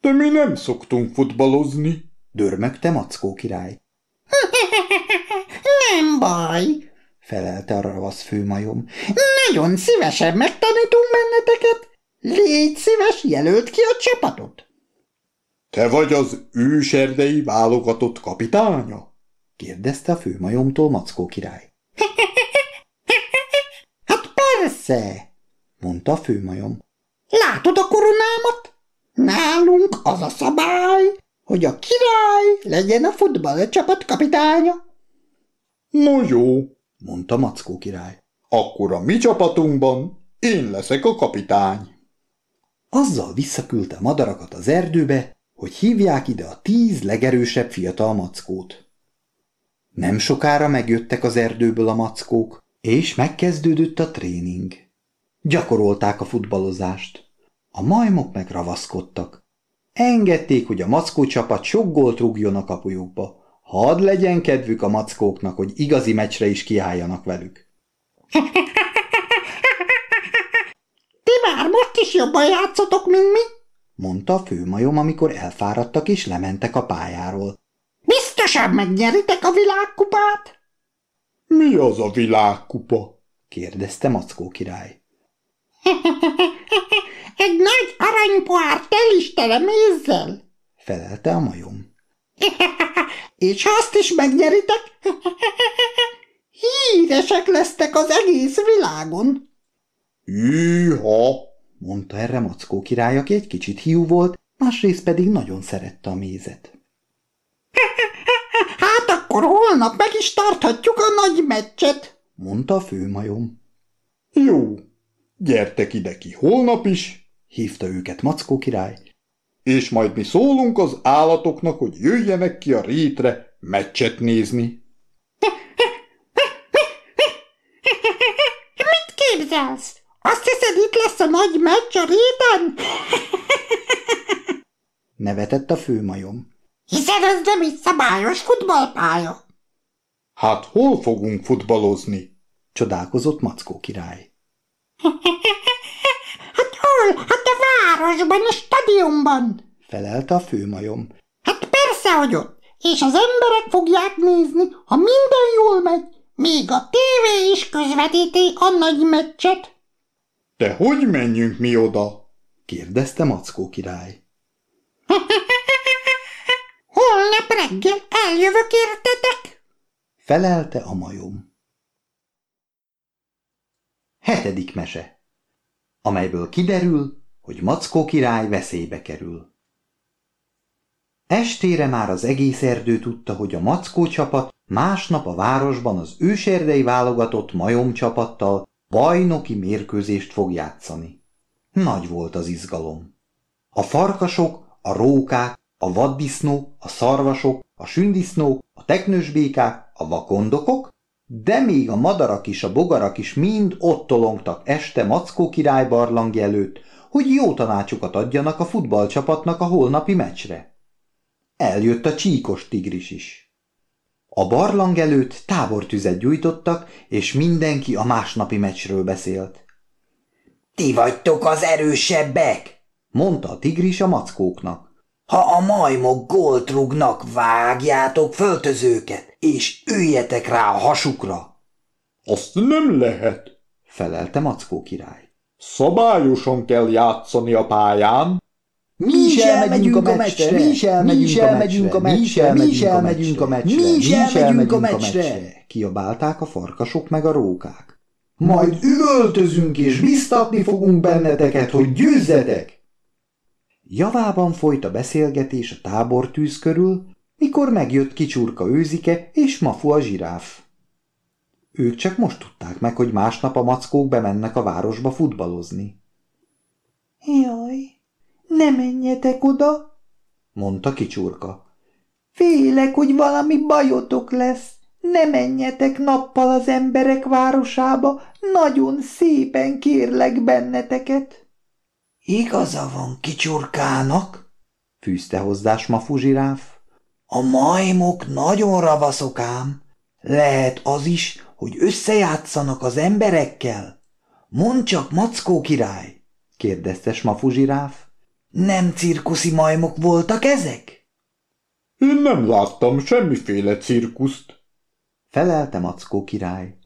De mi nem szoktunk futballozni. Dörmögte Mackó király. Nem baj, Felelte a ravasz főmajom. nagyon szívesen megtanítunk benneteket. Légy szíves, jelölt ki a csapatot. Te vagy az őserdei válogatott kapitánya? kérdezte a főmajomtól Mackó király. Hát persze, mondta a főmajom. látod a koronámat? Nálunk az a szabály, hogy a király legyen a futballcsapat kapitánya. No jó, mondta Mackó király. akkor a mi csapatunkban én leszek a kapitány. Azzal visszaküldte madarakat az erdőbe, hogy hívják ide a tíz legerősebb fiatal mackót. Nem sokára megjöttek az erdőből a mackók, és megkezdődött a tréning. Gyakorolták a futballozást. A majmok meg ravaszkodtak. Engedték, hogy a mackó csapat sok gólt rúgjon a kapujukba. Hadd legyen kedvük a mackóknak, hogy igazi meccsre is kiálljanak velük. Ti már most is jobban játszotok, mint mi? Mondta a főmajom, amikor elfáradtak és lementek a pályáról. Biztosan megnyeritek a világkupát? Mi az a világkupa? kérdezte Mackó király. Egy nagy aranypoár telistele mézzel. Felelte a majom. És ha azt is megnyeritek, híresek lesztek az egész világon. Hűha! Mondta erre Mackó király, aki egy kicsit hiú volt, másrészt pedig nagyon szerette a mézet. Hát akkor holnap meg is tarthatjuk a nagy meccset. mondta a főmajom. Jó, gyertek ide ki holnap is, Hívta őket Mackó király, és majd mi szólunk az állatoknak, hogy jöjjenek ki a rétre meccset nézni. Mit képzelsz? Azt hiszed, itt lesz a nagy meccs a réten? nevetett a főmajom. Hiszen ez nem egy szabályos futballpálya. Hát hol fogunk futballozni? Csodálkozott Mackó király. Hát hol? Hát a városban, a stadionban. Felelte a főmajom. Hát persze, hogy ott. És az emberek fogják nézni, ha minden jól megy, még a tévé is közvetíti a nagy meccset. De hogy menjünk mi oda? kérdezte Mackó király. Holnap reggel eljövök értetek? Felelte a majom. Hetedik mese, amelyből kiderül, hogy Mackó király veszélybe kerül. Estére már az egész erdő tudta, hogy a Mackó csapat másnap a városban az őserdei válogatott majom csapattal bajnoki mérkőzést fog játszani. Nagy volt az izgalom. A farkasok, a rókák, a vaddisznók, a szarvasok, a sündisznók, a teknősbékák, a vakondokok de még a madarak is, a bogarak is mind ott tolongtak este Mackó király barlangja előtt, hogy jó tanácsokat adjanak a futballcsapatnak a holnapi meccsre. Eljött a csíkos tigris is. A barlang előtt tábortüzet gyújtottak, és mindenki a másnapi meccsről beszélt. – Ti vagytok az erősebbek! – mondta a tigris a mackóknak. – Ha a majmok gólt rúgnak, vágjátok föltözőket, és üljetek rá a hasukra! – Azt nem lehet! – felelte Mackó király. Szabályosan kell játszani a pályán. Mi is elmegyünk a meccsre, mi is elmegyünk a meccsre, mi is elmegyünk a meccsre, mi is elmegyünk a meccsre, kiabálták a farkasok meg a rókák. Majd üvöltözünk és biztatni fogunk benneteket, hogy győzzetek! Javában folyt a beszélgetés a tábortűz körül, mikor megjött kicsurka őzike és mafu a zsiráf. Ők csak most tudták meg, hogy másnap a mackók bemennek a városba futballozni. Jaj, ne menjetek oda, mondta kicsurka. Félek, hogy valami bajotok lesz. Ne menjetek nappal az emberek városába, nagyon szépen kérlek benneteket. Igaza van kicsurkának, fűzte hozzá Smafu. A majmok nagyon ravaszok ám. Lehet az is, hogy összejátszanak az emberekkel? Mondd csak, Mackó király, kérdezte Smafu zsiráf. Nem cirkuszi majmok voltak ezek? Én nem láttam semmiféle cirkuszt, felelte Mackó király.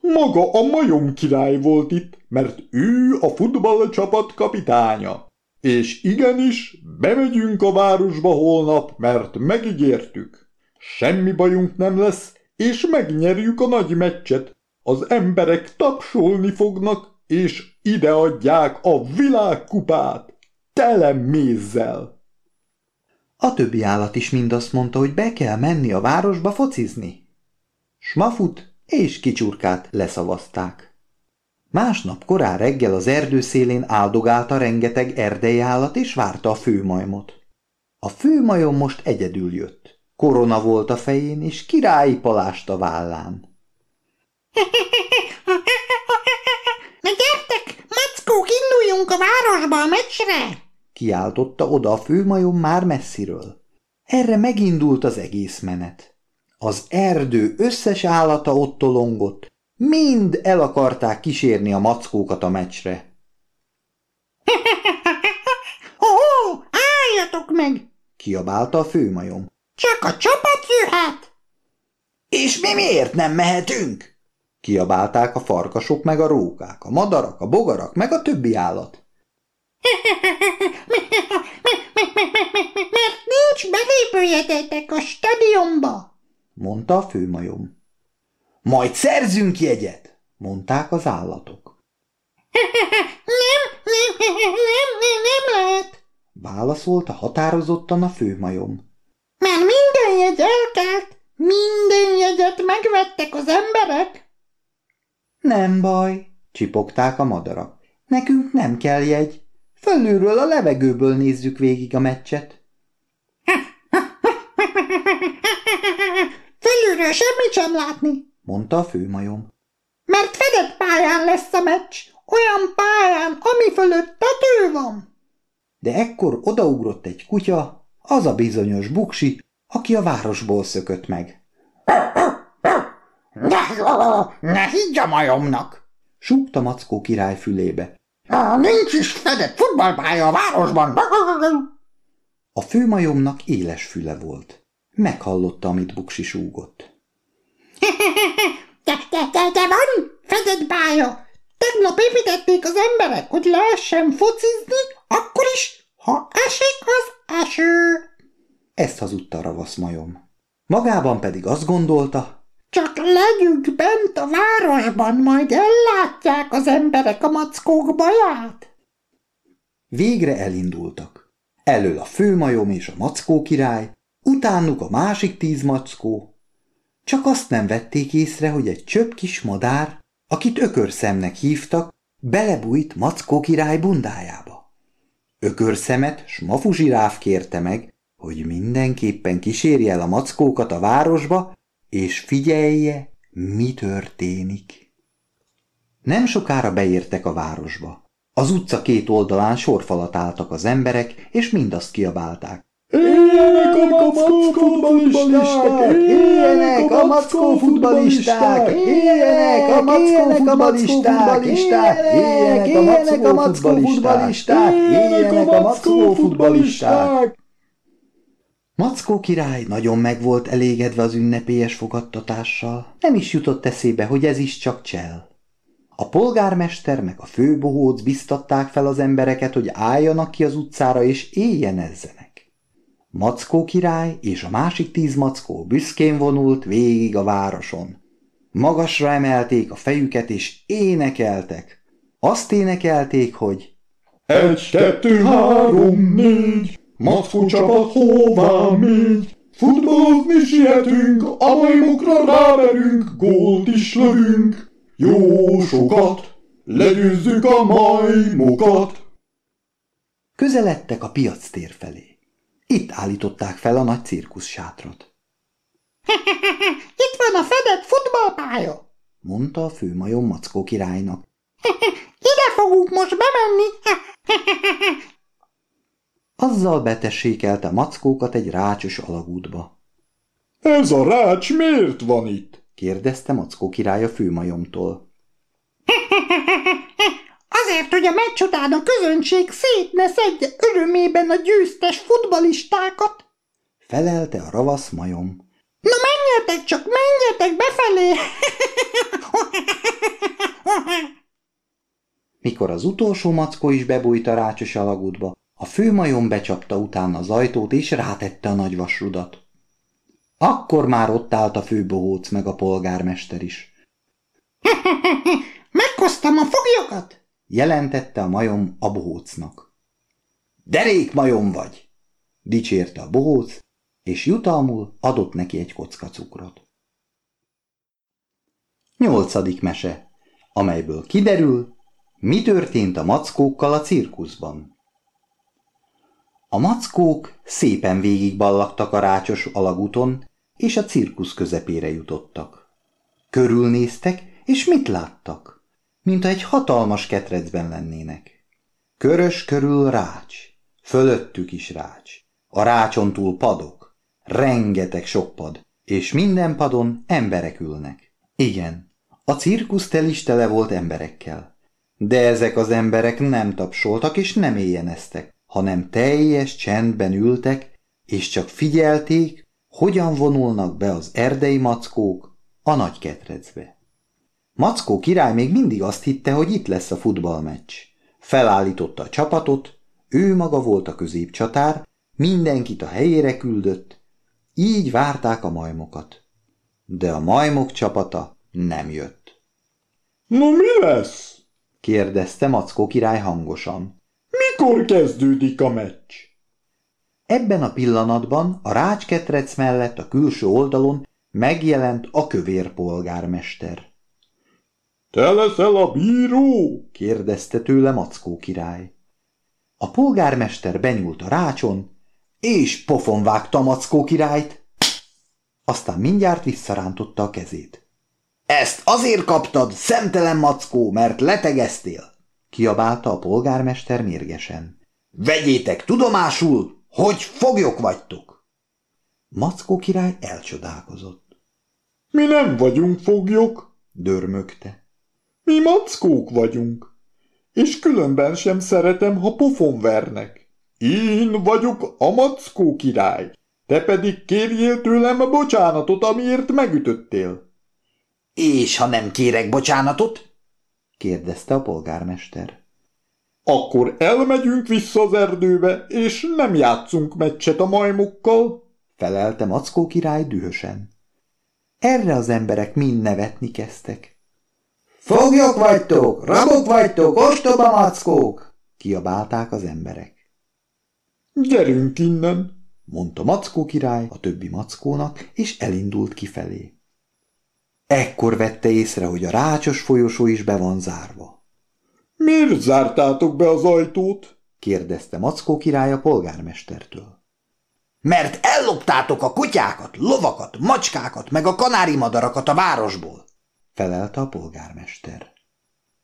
Maga a majom király volt itt, mert ő a futballcsapat kapitánya. És igenis, bemegyünk a városba holnap, mert megígértük. Semmi bajunk nem lesz, és megnyerjük a nagy meccset. Az emberek tapsolni fognak, és ideadják a világkupát, tele mézzel. A többi állat is mind azt mondta, hogy be kell menni a városba focizni. Smafut és kicsurkát leszavazták. Másnap korán reggel az erdő szélén áldogálta rengeteg erdei állat, és várta a főmajmot. A főmajom most egyedül jött. Korona volt a fején, és királyi palást a vállán. Na gyertek, mackók, induljunk a városba a meccsre! Kiáltotta oda a főmajom már messziről. Erre megindult az egész menet. Az erdő összes állata ott tolongott, mind el akarták kísérni a mackókat a meccsre. Ó, oh, álljatok meg! kiabálta a főmajom. Csak a csapat jöhet! És mi miért nem mehetünk? Kiabálták a farkasok meg a rókák, a madarak, a bogarak meg a többi állat. Mert nincs belépőjetetek a stadionba, mondta a főmajom. Majd szerzünk jegyet, mondták az állatok. nem, nem, nem, nem, nem lehet, válaszolta határozottan a főmajom. Már minden jegy elkelt, minden jegyet megvettek az emberek. Nem baj, csipogták a madarak. Nekünk nem kell jegy. Fölülről a levegőből nézzük végig a meccset. Fölülről semmit sem látni, mondta a főmajom. Mert fedett pályán lesz a meccs, olyan pályán, ami fölött tető van. De ekkor odaugrott egy kutya, az a bizonyos buksi, aki a városból szökött meg. Ne, ne higgy a majomnak! Súgta Mackó király fülébe. Nincs is fedett futballpálya a városban! A főmajomnak éles füle volt. Meghallotta, amit Buksi súgott. De, de, de, de van fedett pálya! Tegnap építették az emberek, hogy lehessen focizni, akkor is, ha esik az eső. Ezt hazudta a ravasz majom. Magában pedig azt gondolta, csak legyünk bent a városban, majd ellátják az emberek a mackók baját. Végre elindultak. Elől a főmajom és a mackó király, utánuk a másik tíz mackó. Csak azt nem vették észre, hogy egy csöpp kis madár, akit ökörszemnek hívtak, belebújt mackó király bundájába. Ökörszemet s mafuzsiráf kérte meg, hogy mindenképpen kísérje el a mackókat a városba, és figyelje, mi történik. Nem sokára beértek a városba. Az utca két oldalán sorfalat álltak az emberek, és mindazt kiabálták. Éljenek a mackó futballisták! Éljenek a mackó futballisták! Éljenek a mackó futballisták! Éljenek a mackó futballisták! Éljenek a mackó futballisták! Mackó király nagyon meg volt elégedve az ünnepélyes fogadtatással. Nem is jutott eszébe, hogy ez is csak csel. A polgármester meg a főbohóc biztatták fel az embereket, hogy álljanak ki az utcára és éjjenezzenek. Mackó király és a másik tíz mackó büszkén vonult végig a városon. Magasra emelték a fejüket és énekeltek. Azt énekelték, hogy Egy, kettő, három, négy, mackó csapat hová megy? Futballozni sietünk, a majmokra ráverünk, gólt is lövünk. Jó sokat, legyőzzük a majmokat. közeledtek a piac tér felé. Itt állították fel a nagy cirkusz sátrat. Itt van a fedett futballpálya. mondta a főmajom Mackó királynak. Ide fogunk most bemenni. Azzal betessékelte a mackókat egy rácsos alagútba. Ez a rács miért van itt? kérdezte Mackó király a főmajomtól. Azért, hogy a meccs után a közönség szét ne szedje örömében a győztes futbalistákat. Felelte a ravasz majom. Na menjetek csak, menjetek befelé! Mikor az utolsó mackó is bebújt a rácsos alagútba, a főmajom becsapta utána az ajtót és rátette a nagy vasrudat. Akkor már ott állt a főbohóc meg a polgármester is. Meghoztam a foglyokat! jelentette a majom a bohócnak. Derék majom vagy! dicsérte a bohóc, és jutalmul adott neki egy kocka cukrot. Nyolcadik mese, amelyből kiderül, mi történt a mackókkal a cirkuszban. A mackók szépen végigballagtak a rácsos alagúton, és a cirkusz közepére jutottak. Körülnéztek, és mit láttak? mint egy hatalmas ketrecben lennének. Körös körül rács, fölöttük is rács, a rácson túl padok, rengeteg sok pad, és minden padon emberek ülnek. Igen, a cirkusz tel is tele volt emberekkel. De ezek az emberek nem tapsoltak és nem éjjeneztek, hanem teljes csendben ültek, és csak figyelték, hogyan vonulnak be az erdei mackók a nagy ketrecbe. Mackó király még mindig azt hitte, hogy itt lesz a futballmeccs. Felállította a csapatot, ő maga volt a középcsatár, mindenkit a helyére küldött, így várták a majmokat. De a majmok csapata nem jött. No mi lesz? kérdezte Mackó király hangosan. Mikor kezdődik a meccs? Ebben a pillanatban a rácsketrec mellett a külső oldalon megjelent a kövér polgármester. Te leszel a bíró? kérdezte tőle Mackó király. A polgármester benyúlt a rácson, és pofon vágta Mackó királyt. Aztán mindjárt visszarántotta a kezét. Ezt azért kaptad, szemtelen Mackó, mert letegeztél, kiabálta a polgármester mérgesen. Vegyétek tudomásul, hogy foglyok vagytok! Mackó király elcsodálkozott. Mi nem vagyunk foglyok, dörmögte. Mi mackók vagyunk, és különben sem szeretem, ha pofon vernek. Én vagyok a mackó király, te pedig kérjél tőlem a bocsánatot, amiért megütöttél. És ha nem kérek bocsánatot? Kérdezte a polgármester. Akkor elmegyünk vissza az erdőbe, és nem játszunk meccset a majmokkal, felelte Mackó király dühösen. Erre az emberek mind nevetni kezdtek. Foglyok vagytok, rabok vagytok, ostoba mackók! kiabálták az emberek. Gyerünk innen, mondta Mackó király a többi mackónak, és elindult kifelé. Ekkor vette észre, hogy a rácsos folyosó is be van zárva. Miért zártátok be az ajtót? kérdezte Mackó király a polgármestertől. Mert elloptátok a kutyákat, lovakat, macskákat, meg a kanári madarakat a városból, felelte a polgármester.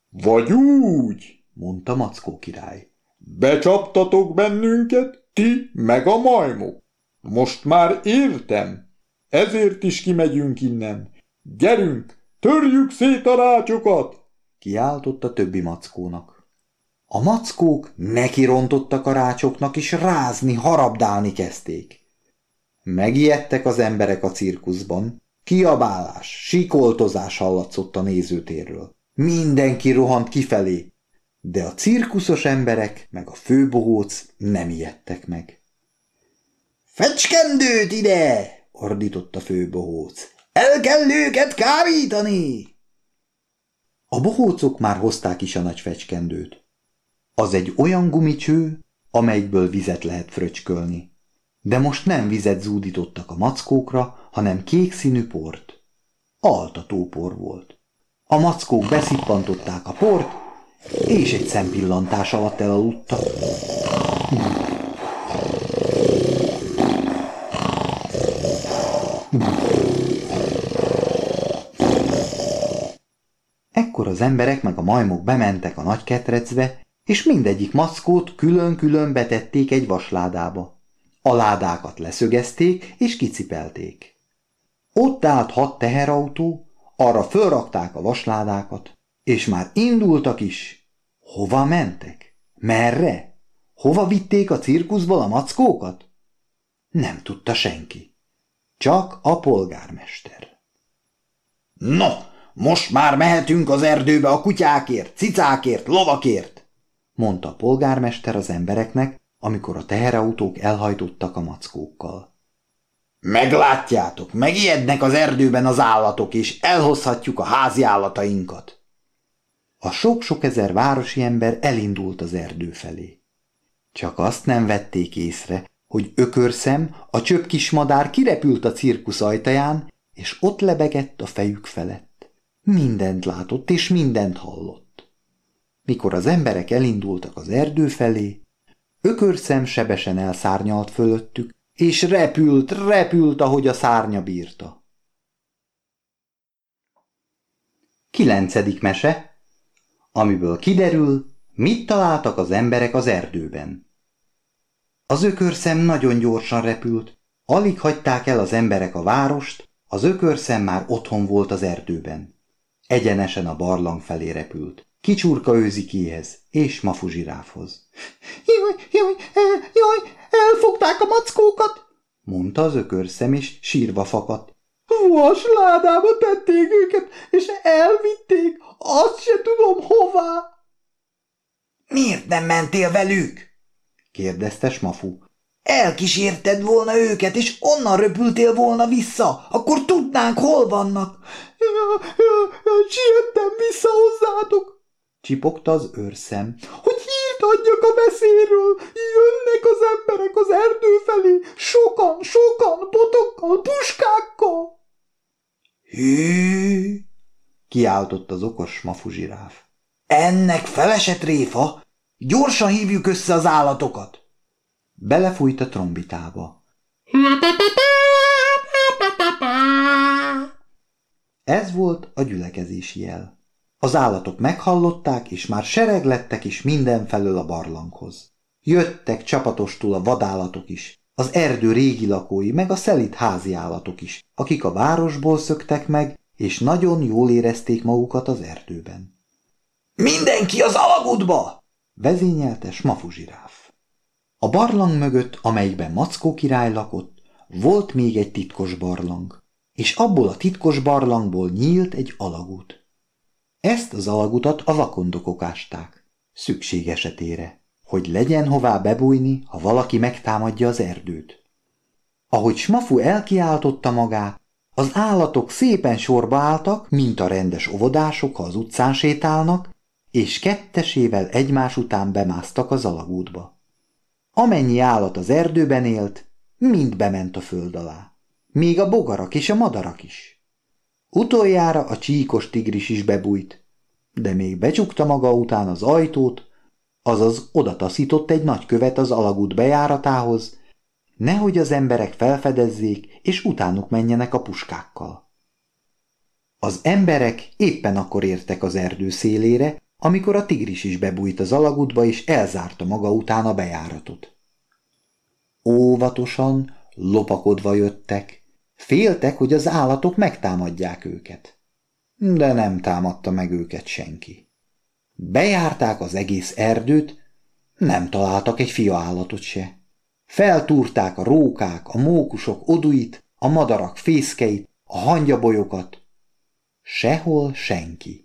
Vagy úgy, mondta Mackó király. Becsaptatok bennünket, ti meg a majmok. Most már értem. Ezért is kimegyünk innen. Gyerünk, törjük szét a rácsokat! Kiáltott a többi mackónak. A mackók nekirontottak a rácsoknak, és rázni, harabdálni kezdték. Megijedtek az emberek a cirkuszban. Kiabálás, sikoltozás hallatszott a nézőtérről. Mindenki rohant kifelé, de a cirkuszos emberek meg a főbohóc nem ijedtek meg. Fecskendőt ide! ordított a főbohóc. El kell őket kárítani! A bohócok már hozták is a nagy fecskendőt. Az egy olyan gumicső, amelyikből vizet lehet fröcskölni. De most nem vizet zúdítottak a mackókra, hanem kék színű port. Altatópor volt. A mackók beszippantották a port, és egy szempillantás alatt elaludtak. Ekkor az emberek meg a majmok bementek a nagy ketrecbe, és mindegyik mackót külön-külön betették egy vasládába. A ládákat leszögezték és kicipelték. Ott állt hat teherautó, arra fölrakták a vasládákat, és már indultak is. Hova mentek? Merre? Hova vitték a cirkuszból a mackókat? Nem tudta senki. Csak a polgármester. No, most már mehetünk az erdőbe a kutyákért, cicákért, lovakért, mondta a polgármester az embereknek, amikor a teherautók elhajtottak a mackókkal. Meglátjátok, megijednek az erdőben az állatok, és elhozhatjuk a házi állatainkat. A sok-sok ezer városi ember elindult az erdő felé. Csak azt nem vették észre, hogy ökörszem, a csöpp kis madár kirepült a cirkusz ajtaján, és ott lebegett a fejük felett. Mindent látott és mindent hallott. Mikor az emberek elindultak az erdő felé, ökörszem sebesen elszárnyalt fölöttük, és repült, repült, ahogy a szárnya bírta. Kilencedik mese, amiből kiderül, mit találtak az emberek az erdőben. Az ökörszem nagyon gyorsan repült, alig hagyták el az emberek a várost, az ökörszem már otthon volt az erdőben. Egyenesen a barlang felé repült. Kicsurka őzikéhez és mafuzsiráfhoz. Jaj, jaj, jaj, elfogták a mackókat, mondta az ökörszem, és sírva fakadt. Vasládába tették őket, és elvitték, azt se tudom hová. Miért nem mentél velük? kérdezte Smafu. Elkísérted volna őket, és onnan röpültél volna vissza, akkor tudnánk, hol vannak. Ja, ja, ja, siettem vissza hozzátok, csipogta az őrszem. Hogy hírt adjak a beszéről, jönnek az emberek az erdő felé, sokan, sokan, botokkal, puskákkal. Hű, kiáltott az okos mafuzsiráf. Ennek felesett réfa, gyorsan hívjuk össze az állatokat. Belefújt a trombitába. Ez volt a gyülekezési jel. Az állatok meghallották, és már sereg lettek is mindenfelől a barlanghoz. Jöttek csapatostul a vadállatok is, az erdő régi lakói, meg a szelit házi állatok is, akik a városból szöktek meg, és nagyon jól érezték magukat az erdőben. Mindenki az alagútba! vezényelte Smafu zsiráf. A barlang mögött, amelyikben Mackó király lakott, volt még egy titkos barlang, és abból a titkos barlangból nyílt egy alagút. Ezt az alagutat a vakondokok ásták, szükség esetére, hogy legyen hová bebújni, ha valaki megtámadja az erdőt. Ahogy Smafu elkiáltotta magát, az állatok szépen sorba álltak, mint a rendes óvodások, ha az utcán sétálnak, és kettesével egymás után bemásztak az alagútba. Amennyi állat az erdőben élt, mind bement a föld alá. Még a bogarak és a madarak is. Utoljára a csíkos tigris is bebújt, de még becsukta maga után az ajtót, azaz odataszított egy nagy követ az alagút bejáratához, nehogy az emberek felfedezzék, és utánuk menjenek a puskákkal. Az emberek éppen akkor értek az erdő szélére, amikor a tigris is bebújt az alagútba, és elzárta maga után a bejáratot. Óvatosan, lopakodva jöttek, féltek, hogy az állatok megtámadják őket. De nem támadta meg őket senki. Bejárták az egész erdőt, nem találtak egy fia állatot se. Feltúrták a rókák, a mókusok oduit, a madarak fészkeit, a hangyabolyokat. Sehol senki.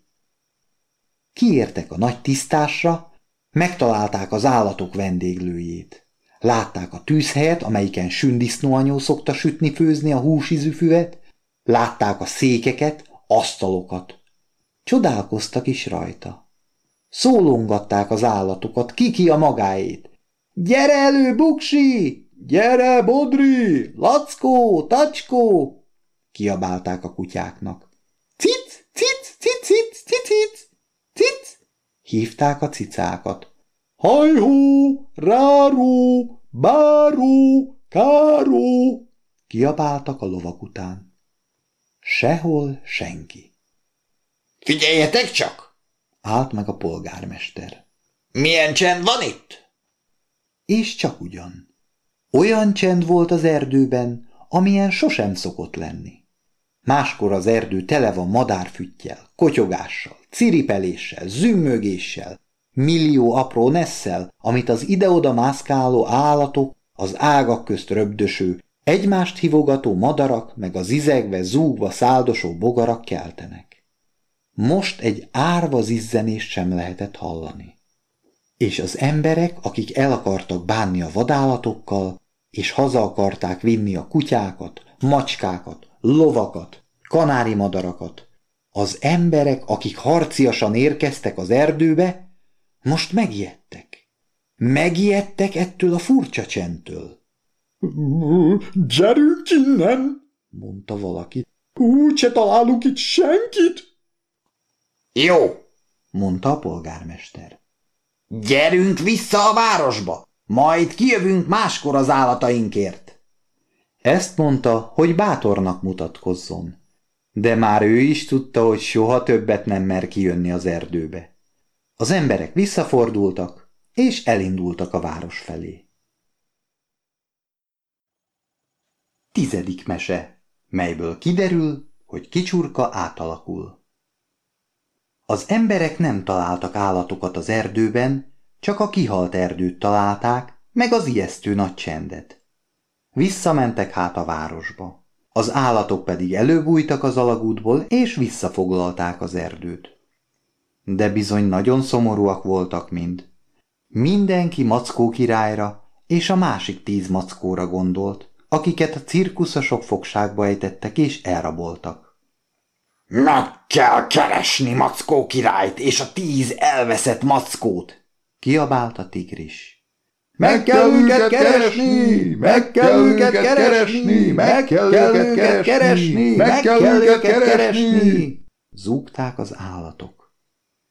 Kiértek a nagy tisztásra, megtalálták az állatok vendéglőjét. Látták a tűzhelyet, amelyiken sündisznóanyó szokta sütni-főzni a húsizüfüvet, látták a székeket, asztalokat. Csodálkoztak is rajta. Szólongatták az állatokat, kiki a magáét. Gyere elő, buksi! Gyere, Bodri! Lackó, tacskó! Kiabálták a kutyáknak. Cic, cic, cic, cic, cic, cic! Hívták a cicákat. Hajhó, ráró, báró, káró! Kiabáltak a lovak után. Sehol senki. Figyeljetek csak! Állt meg a polgármester. Milyen csend van itt? És csak ugyan. Olyan csend volt az erdőben, amilyen sosem szokott lenni. Máskor az erdő tele van madárfüttyel, kotyogással, ciripeléssel, zümmögéssel, millió apró nesszel, amit az ide-oda mászkáló állatok, az ágak közt röbdöső, egymást hivogató madarak, meg az izegve, zúgva száldosó bogarak keltenek. Most egy árva zizzenést sem lehetett hallani. És az emberek, akik el akartak bánni a vadállatokkal, és haza akarták vinni a kutyákat, macskákat, lovakat, kanári madarakat. Az emberek, akik harciasan érkeztek az erdőbe, most megijedtek. Megijedtek ettől a furcsa csendtől. – Gyerünk innen! – mondta valaki. – Úgyse találunk itt senkit! – Jó! – mondta a polgármester. – Gyerünk vissza a városba, majd kijövünk máskor az állatainkért. Ezt mondta, hogy bátornak mutatkozzon. De már ő is tudta, hogy soha többet nem mer kijönni az erdőbe. Az emberek visszafordultak, és elindultak a város felé. Tizedik mese, melyből kiderül, hogy kicsurka átalakul. Az emberek nem találtak állatokat az erdőben, csak a kihalt erdőt találták, meg az ijesztő nagy csendet. Visszamentek hát a városba. Az állatok pedig előbújtak az alagútból, és visszafoglalták az erdőt. De bizony nagyon szomorúak voltak mind. Mindenki Mackó királyra és a másik tíz mackóra gondolt, akiket a cirkuszosok fogságba ejtettek és elraboltak. Meg kell keresni Mackó királyt és a tíz elveszett mackót, kiabált a tigris. Meg kell őket keresni! Meg kell őket keresni! Meg kell őket keresni! Meg kell őket keresni! Zúgták az állatok.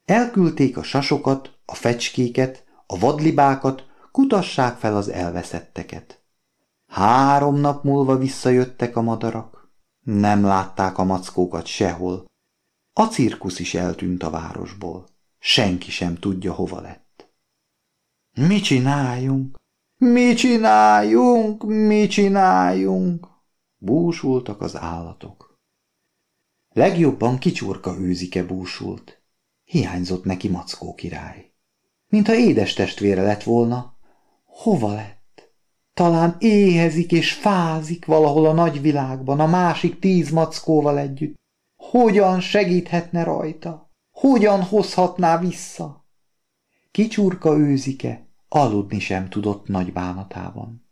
Elküldték a sasokat, a fecskéket, a vadlibákat, kutassák fel az elveszetteket. Három nap múlva visszajöttek a madarak. Nem látták a mackókat sehol. A cirkusz is eltűnt a városból. Senki sem tudja, hova lett. Mi csináljunk? Mi csináljunk? Mi csináljunk? Búsultak az állatok. Legjobban kicsurka őzike búsult. Hiányzott neki Mackó király. Mintha édes testvére lett volna, hova lett? Talán éhezik és fázik valahol a nagyvilágban, a másik tíz mackóval együtt. Hogyan segíthetne rajta? Hogyan hozhatná vissza? Kicsurka őzike Aludni sem tudott nagy bánatában.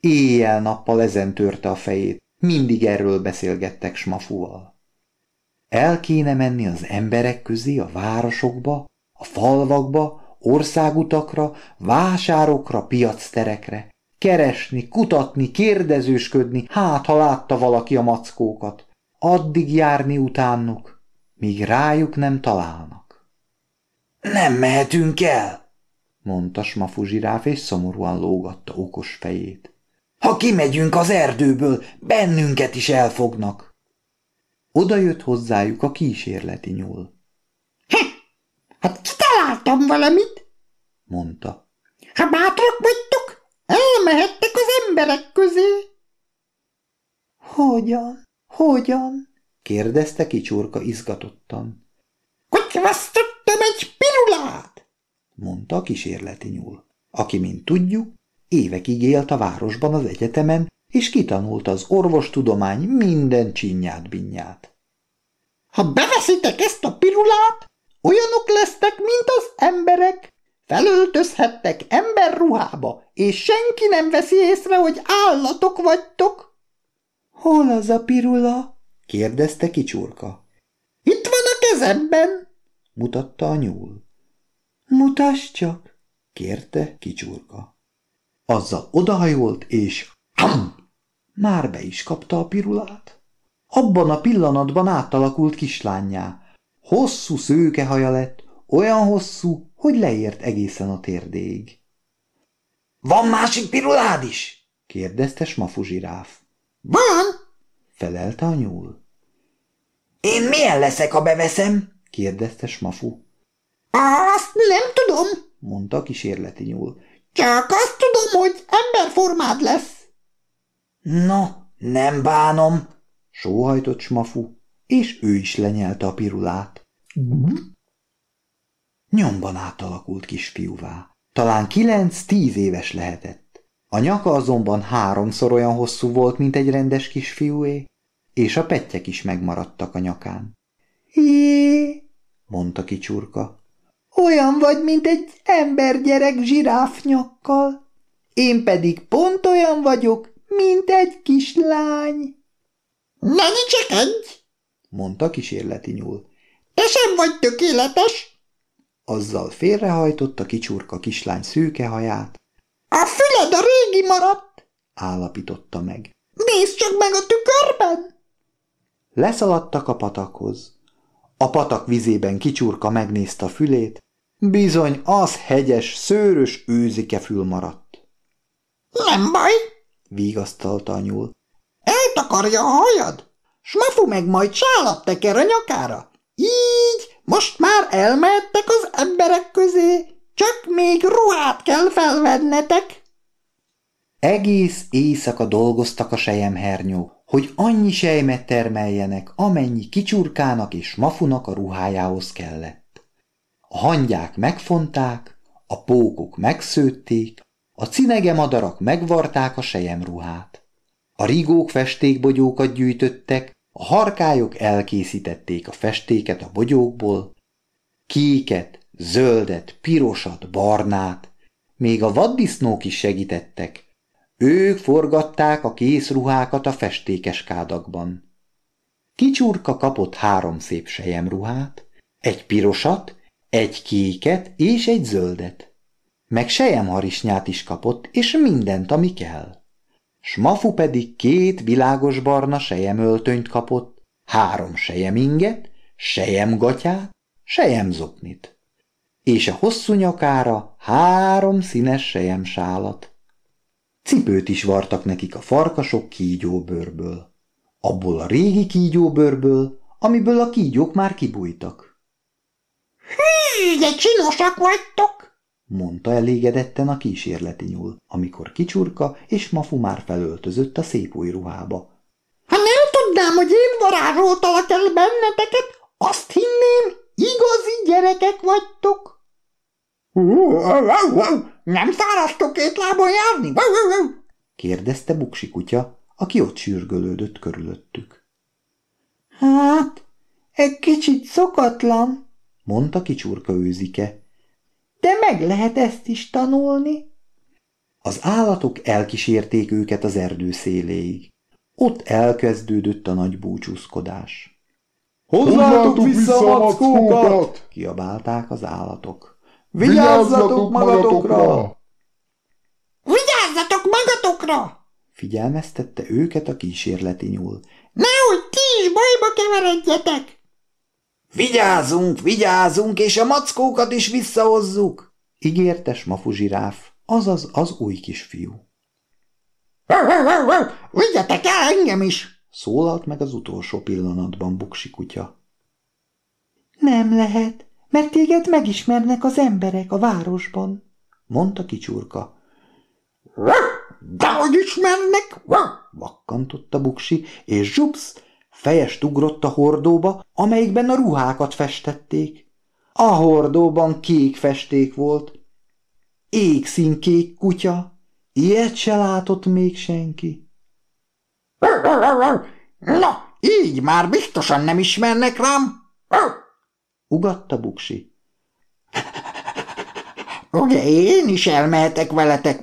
Éjjel-nappal ezen törte a fejét, mindig erről beszélgettek Smafuval. El kéne menni az emberek közé, a városokba, a falvakba, országutakra, vásárokra, piacterekre, keresni, kutatni, kérdezősködni, hát ha látta valaki a mackókat, addig járni utánuk, míg rájuk nem találnak. Nem mehetünk el, mondta Smafu zsiráf, és szomorúan lógatta okos fejét. Ha kimegyünk az erdőből, bennünket is elfognak. Oda jött hozzájuk a kísérleti nyúl. Hát kitaláltam valamit, mondta. Ha bátrak vagytok, elmehettek az emberek közé. Hogyan? Hogyan? kérdezte kicsurka izgatottan. Kutyvasztottam egy pirulát, mondta a kísérleti nyúl, aki, mint tudjuk, évekig élt a városban az egyetemen, és kitanulta az orvostudomány minden csinyát-binyát. Ha beveszitek ezt a pirulát, olyanok lesztek, mint az emberek. Felöltözhettek emberruhába, és senki nem veszi észre, hogy állatok vagytok. Hol az a pirula? kérdezte kicsurka. Itt van a kezemben, mutatta a nyúl. Mutass csak, kérte kicsurka. Azzal odahajolt, és már be is kapta a pirulát. Abban a pillanatban átalakult kislányá. Hosszú szőke haja lett, olyan hosszú, hogy leért egészen a térdéig. – Van másik pirulád is? – kérdezte Smafu zsiráf. – Van! – felelte a nyúl. – Én milyen leszek, ha beveszem? – kérdezte Smafu. – Azt nem tudom – mondta a kísérleti nyúl. – Csak azt tudom, hogy emberformád lesz. – No, nem bánom – sóhajtott Smafu, és ő is lenyelte a pirulát. Nyomban átalakult kisfiúvá. Talán kilenc-tíz éves lehetett. A nyaka azonban háromszor olyan hosszú volt, mint egy rendes kisfiúé, és a pettyek is megmaradtak a nyakán. Jé, mondta kicsurka. Olyan vagy, mint egy embergyerek zsiráfnyakkal. Én pedig pont olyan vagyok, mint egy kislány. Ne egy, mondta kísérleti nyúl. Te sem vagy tökéletes, azzal félrehajtotta kicsurka kislány szőke haját. A füled a régi maradt, állapította meg. Nézd csak meg a tükörben! Leszaladtak a patakhoz. A patak vizében kicsurka megnézte a fülét, bizony az hegyes, szőrös őzike fül maradt. Nem baj, vigasztalta a nyúl. Eltakarja a hajad, s mafu meg majd sálat teker a nyakára. Így most már elmehettek az emberek közé, csak még ruhát kell felvennetek. Egész éjszaka dolgoztak a sejemhernyó, hogy annyi sejmet termeljenek, amennyi kicsurkának és mafunak a ruhájához kellett. A hangyák megfonták, a pókok megszőtték, a cinege madarak megvarták a sejemruhát. A rigók festékbogyókat gyűjtöttek, a harkályok elkészítették a festéket a bogyókból, kéket, zöldet, pirosat, barnát, még a vaddisznók is segítettek. Ők forgatták a készruhákat a festékes kádakban. Kicsurka kapott három szép sejemruhát, egy pirosat, egy kéket és egy zöldet. Meg sejemharisnyát is kapott, és mindent, ami kell. Smafu pedig két világos barna sejemöltönyt kapott, három sejeminget, sejemgatyát, sejemzoknit, és a hosszú nyakára három színes sejemsálat. Cipőt is vartak nekik a farkasok kígyóbőrből. Abból a régi kígyóbőrből, amiből a kígyók már kibújtak. Hű, de csinosak vagytok! mondta elégedetten a kísérleti nyúl, amikor kicsurka és mafu már felöltözött a szép új ruhába. Ha nem tudnám, hogy én varázsoltalak el benneteket, azt hinném, igazi gyerekek vagytok. Nem fárasztok két lábon járni? kérdezte Buksi kutya, aki ott sürgölődött körülöttük. Hát, egy kicsit szokatlan, mondta kicsurka őzike, de meg lehet ezt is tanulni. Az állatok elkísérték őket az erdő széléig. Ott elkezdődött a nagy búcsúzkodás. Hozzátok vissza a mackókat! kiabálták az állatok. Vigyázzatok magatokra! Vigyázzatok magatokra! figyelmeztette őket a kísérleti nyúl. Nehogy ti is bajba keveredjetek! Vigyázunk, vigyázunk, és a mackókat is visszahozzuk, ígérte Smafu zsiráf, azaz az új kisfiú. Vigyetek el engem is, szólalt meg az utolsó pillanatban Buksi kutya. Nem lehet, mert téged megismernek az emberek a városban, mondta kicsurka. Dehogy ismernek? vakkantotta Buksi, és zsupsz, fejest ugrott a hordóba, amelyikben a ruhákat festették. A hordóban kék festék volt. Égszínkék kutya, ilyet se látott még senki. Na, így már biztosan nem ismernek rám. Ugatta Buksi. Ugye én is elmehetek veletek.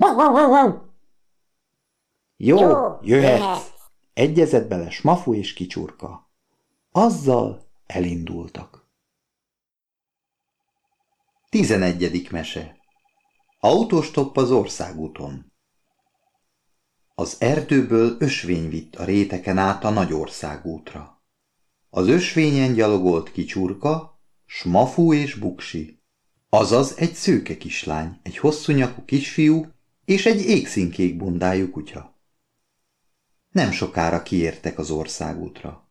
Jó, jöhetsz! Egyezett bele Smafu és Kicsurka. Azzal elindultak. Tizenegyedik mese Autostopp az országúton Az erdőből ösvény vitt a réteken át a nagy országútra. Az ösvényen gyalogolt Kicsurka, Smafu és Buksi. Azaz egy szőke kislány, egy hosszú nyakú kisfiú és egy égszínkék bundájú kutya. Nem sokára kiértek az országútra.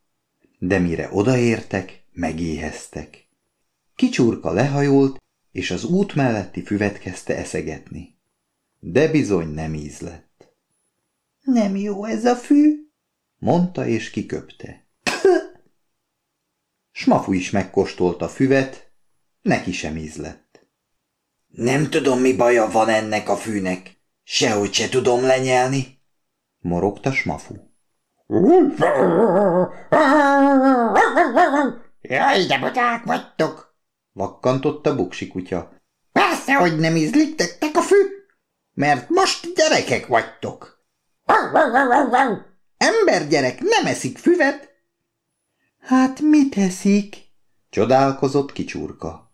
De mire odaértek, megéheztek. Kicsurka lehajolt, és az út melletti füvet kezdte eszegetni. De bizony nem íz lett. Nem jó ez a fű, mondta és kiköpte. Smafu is megkóstolta a füvet, neki sem íz lett. Nem tudom, mi baja van ennek a fűnek. Sehogy se tudom lenyelni morogta Smafu. Jaj, de buták vagytok! vakkantotta Buksi kutya. Persze, hogy nem ízlik tektek a fű, mert most gyerekek vagytok. Embergyerek nem eszik füvet. Hát mit eszik? Csodálkozott kicsurka.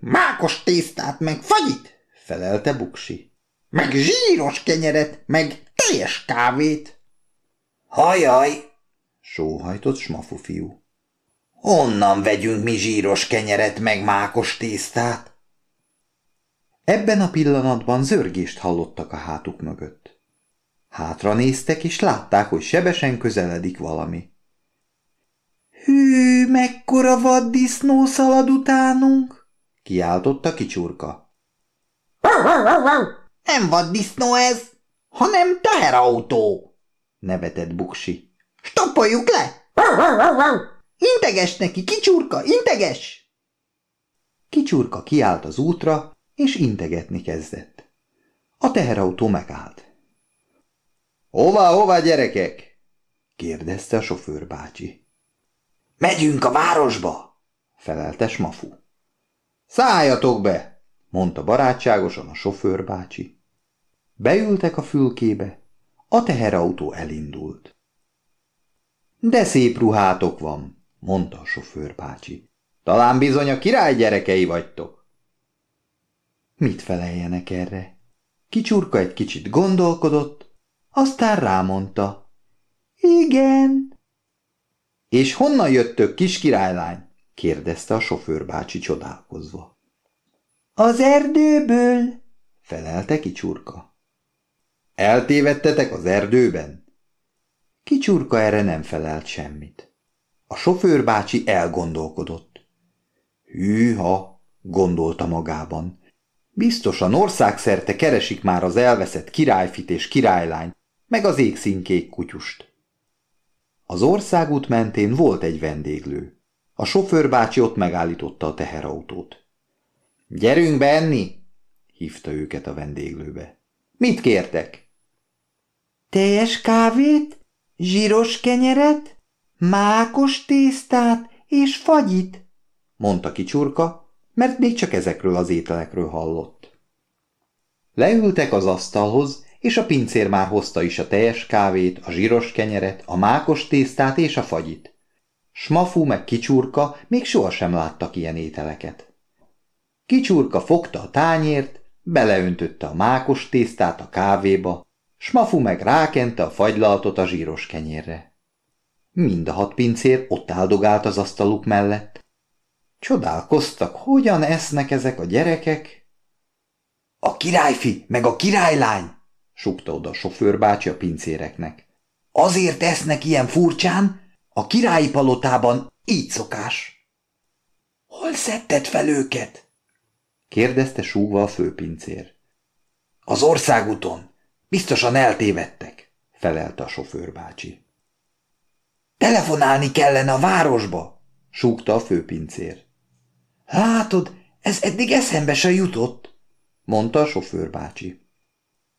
Mákos tésztát meg fagyit, felelte Buksi meg zsíros kenyeret, meg teljes kávét. Hajaj, sóhajtott smafu fiú. Honnan vegyünk mi zsíros kenyeret, meg mákos tésztát? Ebben a pillanatban zörgést hallottak a hátuk mögött. Hátra néztek, és látták, hogy sebesen közeledik valami. Hű, mekkora vaddisznó szalad utánunk! kiáltotta kicsurka. Nem vaddisznó ez, hanem teherautó, nevetett Buksi. Stoppoljuk le! Integes neki, kicsurka, integes! Kicsurka kiállt az útra, és integetni kezdett. A teherautó megállt. Hová, hová, gyerekek? kérdezte a sofőr bácsi. Megyünk a városba, felelte Smafu. Szálljatok be, mondta barátságosan a sofőr bácsi. Beültek a fülkébe, a teherautó elindult. De szép ruhátok van, mondta a sofőr bácsi. Talán bizony a király gyerekei vagytok. Mit feleljenek erre? Kicsurka egy kicsit gondolkodott, aztán rámondta. Igen. És honnan jöttök, kis királylány? kérdezte a sofőr bácsi csodálkozva. Az erdőből, felelte kicsurka. Eltévedtetek az erdőben? Kicsurka erre nem felelt semmit. A sofőr bácsi elgondolkodott. Hűha, gondolta magában. Biztosan országszerte keresik már az elveszett királyfit és királylány, meg az égszínkék kutyust. Az országút mentén volt egy vendéglő. A sofőr bácsi ott megállította a teherautót. Gyerünk be enni! hívta őket a vendéglőbe. Mit kértek? Teljes kávét, zsíros kenyeret, mákos tésztát és fagyit, mondta kicsurka, mert még csak ezekről az ételekről hallott. Leültek az asztalhoz, és a pincér már hozta is a teljes kávét, a zsíros kenyeret, a mákos tésztát és a fagyit. Smafu meg kicsurka még sohasem láttak ilyen ételeket. Kicsurka fogta a tányért, beleöntötte a mákos tésztát a kávéba, Smafu meg rákente a fagylaltot a zsíros kenyérre. Mind a hat pincér ott áldogált az asztaluk mellett. Csodálkoztak, hogyan esznek ezek a gyerekek? A királyfi, meg a királylány, sukta oda a sofőrbácsi a pincéreknek. Azért esznek ilyen furcsán, a királyi palotában így szokás. Hol szedted fel őket? kérdezte súgva a főpincér. Az országúton. Biztosan eltévedtek, felelte a sofőrbácsi. Telefonálni kellene a városba, súgta a főpincér. Látod, ez eddig eszembe se jutott, mondta a sofőrbácsi.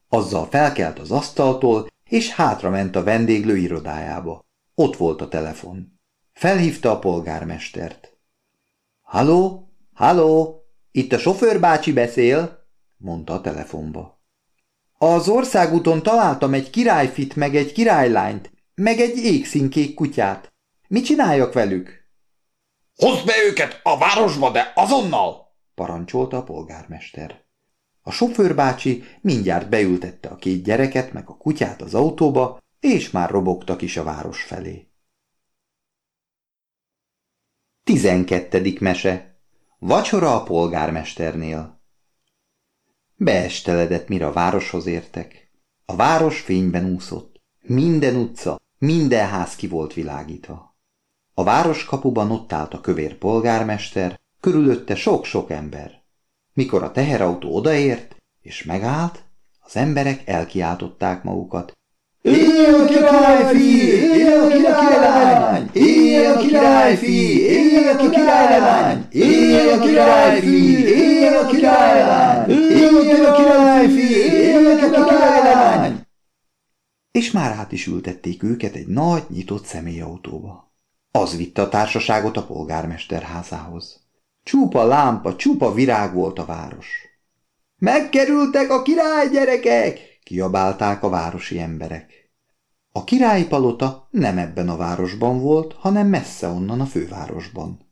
Azzal felkelt az asztaltól, és hátrament a vendéglő irodájába. Ott volt a telefon. Felhívta a polgármestert. Halló? Halló? Itt a sofőrbácsi beszél? mondta a telefonba. Az országúton találtam egy királyfit, meg egy királylányt, meg egy égszínkék kutyát. Mit csináljak velük? Hozd be őket a városba, de azonnal! parancsolta a polgármester. A sofőrbácsi mindjárt beültette a két gyereket meg a kutyát az autóba, és már robogtak is a város felé. Tizenkettedik mese Vacsora a polgármesternél Beesteledett, mire a városhoz értek. A város fényben úszott. Minden utca, minden ház ki volt világítva. A városkapuban ott állt a kövér polgármester, körülötte sok-sok ember. Mikor a teherautó odaért, és megállt, az emberek elkiáltották magukat. Éj a királyfi! Éj a királylány! Éj a királyfi! Éj a királylány! Éj a királyfi! Éj a királylány! Éj a királyfi! Éj a királylány! És már át is ültették őket egy nagy, nyitott személyautóba. Az vitte a társaságot a polgármester házához. Csupa lámpa, csupa virág volt a város. Megkerültek a király gyerekek! kiabálták a városi emberek. A királyi palota nem ebben a városban volt, hanem messze onnan a fővárosban.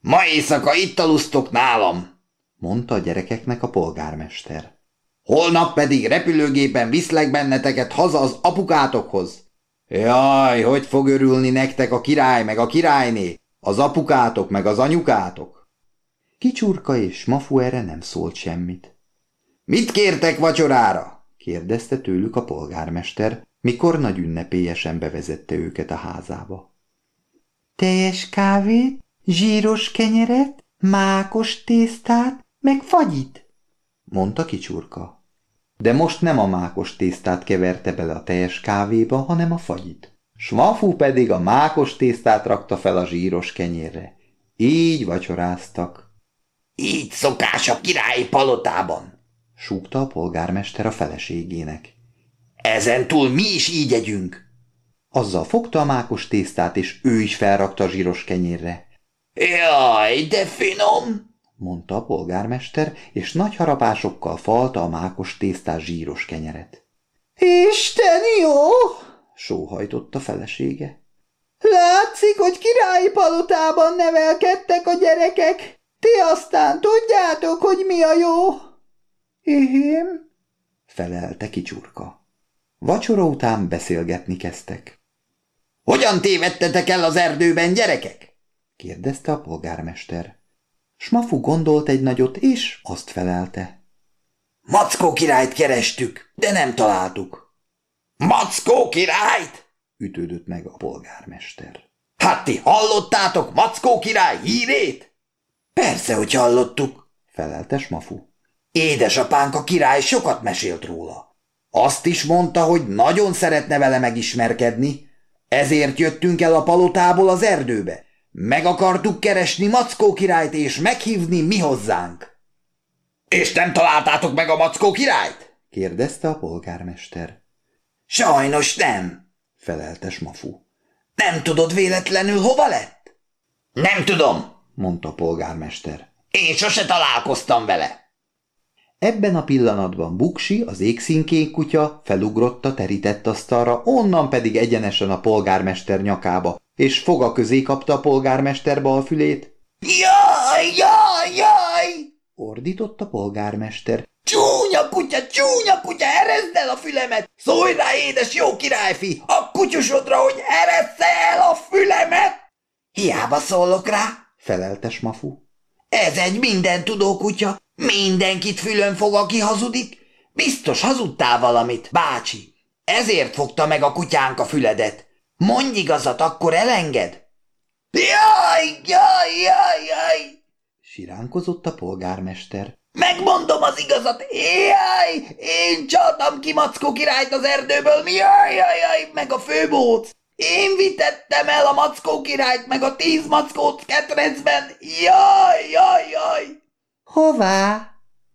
Ma éjszaka itt alusztok nálam, mondta a gyerekeknek a polgármester. Holnap pedig repülőgépen viszlek benneteket haza az apukátokhoz. Jaj, hogy fog örülni nektek a király meg a királyné, az apukátok meg az anyukátok? Kicsurka és Mafu erre nem szólt semmit. Mit kértek vacsorára? kérdezte tőlük a polgármester, mikor nagy ünnepélyesen bevezette őket a házába. Teljes kávét, zsíros kenyeret, mákos tésztát, meg fagyit, mondta kicsurka. De most nem a mákos tésztát keverte bele a teljes kávéba, hanem a fagyit. Smafu pedig a mákos tésztát rakta fel a zsíros kenyérre. Így vacsoráztak. Így szokás a királyi palotában, súgta a polgármester a feleségének. Ezen túl mi is így együnk. Azzal fogta a mákos tésztát, és ő is felrakta a zsíros kenyérre. Jaj, de finom! Mondta a polgármester, és nagy harapásokkal falta a mákos tésztás zsíros kenyeret. Isten jó! sóhajtott a felesége. Látszik, hogy királyi palotában nevelkedtek a gyerekek. Ti aztán tudjátok, hogy mi a jó. Ihém, felelte kicsurka. Vacsora után beszélgetni kezdtek. Hogyan tévedtetek el az erdőben, gyerekek? kérdezte a polgármester. Smafu gondolt egy nagyot, és azt felelte. Mackó királyt kerestük, de nem találtuk. Mackó királyt? ütődött meg a polgármester. Hát ti hallottátok Mackó király hírét? Persze, hogy hallottuk, felelte Smafu. Édesapánk a király sokat mesélt róla. Azt is mondta, hogy nagyon szeretne vele megismerkedni, ezért jöttünk el a palotából az erdőbe. Meg akartuk keresni Mackó királyt és meghívni mi hozzánk. És nem találtátok meg a Mackó királyt? kérdezte a polgármester. Sajnos nem, felelte Smafu. Nem tudod véletlenül hova lett? Nem tudom, mondta a polgármester. Én sose találkoztam vele. Ebben a pillanatban Buksi, az égszínkék kutya felugrott a terített asztalra, onnan pedig egyenesen a polgármester nyakába, és foga közé kapta a polgármester balfülét. Jaj, jaj, jaj! ordított a polgármester. Csúnya kutya, csúnya kutya, erezd el a fülemet! Szólj rá, édes jó királyfi, a kutyusodra, hogy erezd el a fülemet! Hiába szólok rá, felelte Smafu. Ez egy minden tudó kutya, mindenkit fülön fog, aki hazudik. Biztos hazudtál valamit, bácsi. Ezért fogta meg a kutyánk a füledet. Mondj igazat, akkor elenged. Jaj, jaj, jaj, jaj! Siránkozott a polgármester. Megmondom az igazat! Jaj! Én csaltam ki Mackó királyt az erdőből! Jaj, jaj, jaj! Meg a főbóc! Én vitettem el a Mackó királyt, meg a tíz mackót ketrecben! Jaj, jaj, jaj! Hová?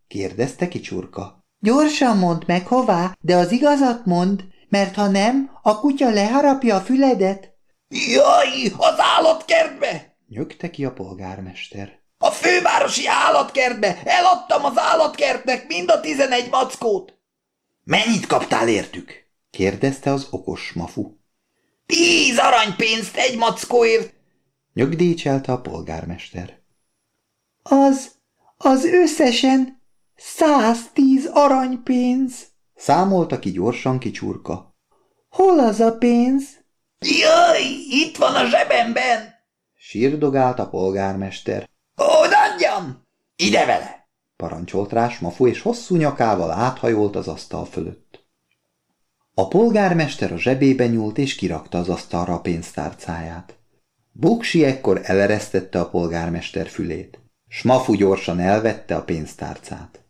kérdezte kicsurka. Gyorsan mondd meg, hová, de az igazat mond, mert ha nem, a kutya leharapja a füledet. Jaj, az állatkertbe! Nyögte ki a polgármester. A fővárosi állatkertbe! Eladtam az állatkertnek mind a tizenegy mackót! Mennyit kaptál értük? kérdezte az okos mafu. Tíz aranypénzt egy mackóért! Nyögdícselte a polgármester. Az, az összesen száztíz aranypénz, számolta ki gyorsan kicsurka. Hol az a pénz? Jaj, itt van a zsebemben! Sírdogált a polgármester. Odaadjam! Ide vele! Parancsolt rá Smafu, és hosszú nyakával áthajolt az asztal fölött. A polgármester a zsebébe nyúlt, és kirakta az asztalra a pénztárcáját. Buksi ekkor eleresztette a polgármester fülét. Smafu gyorsan elvette a pénztárcát.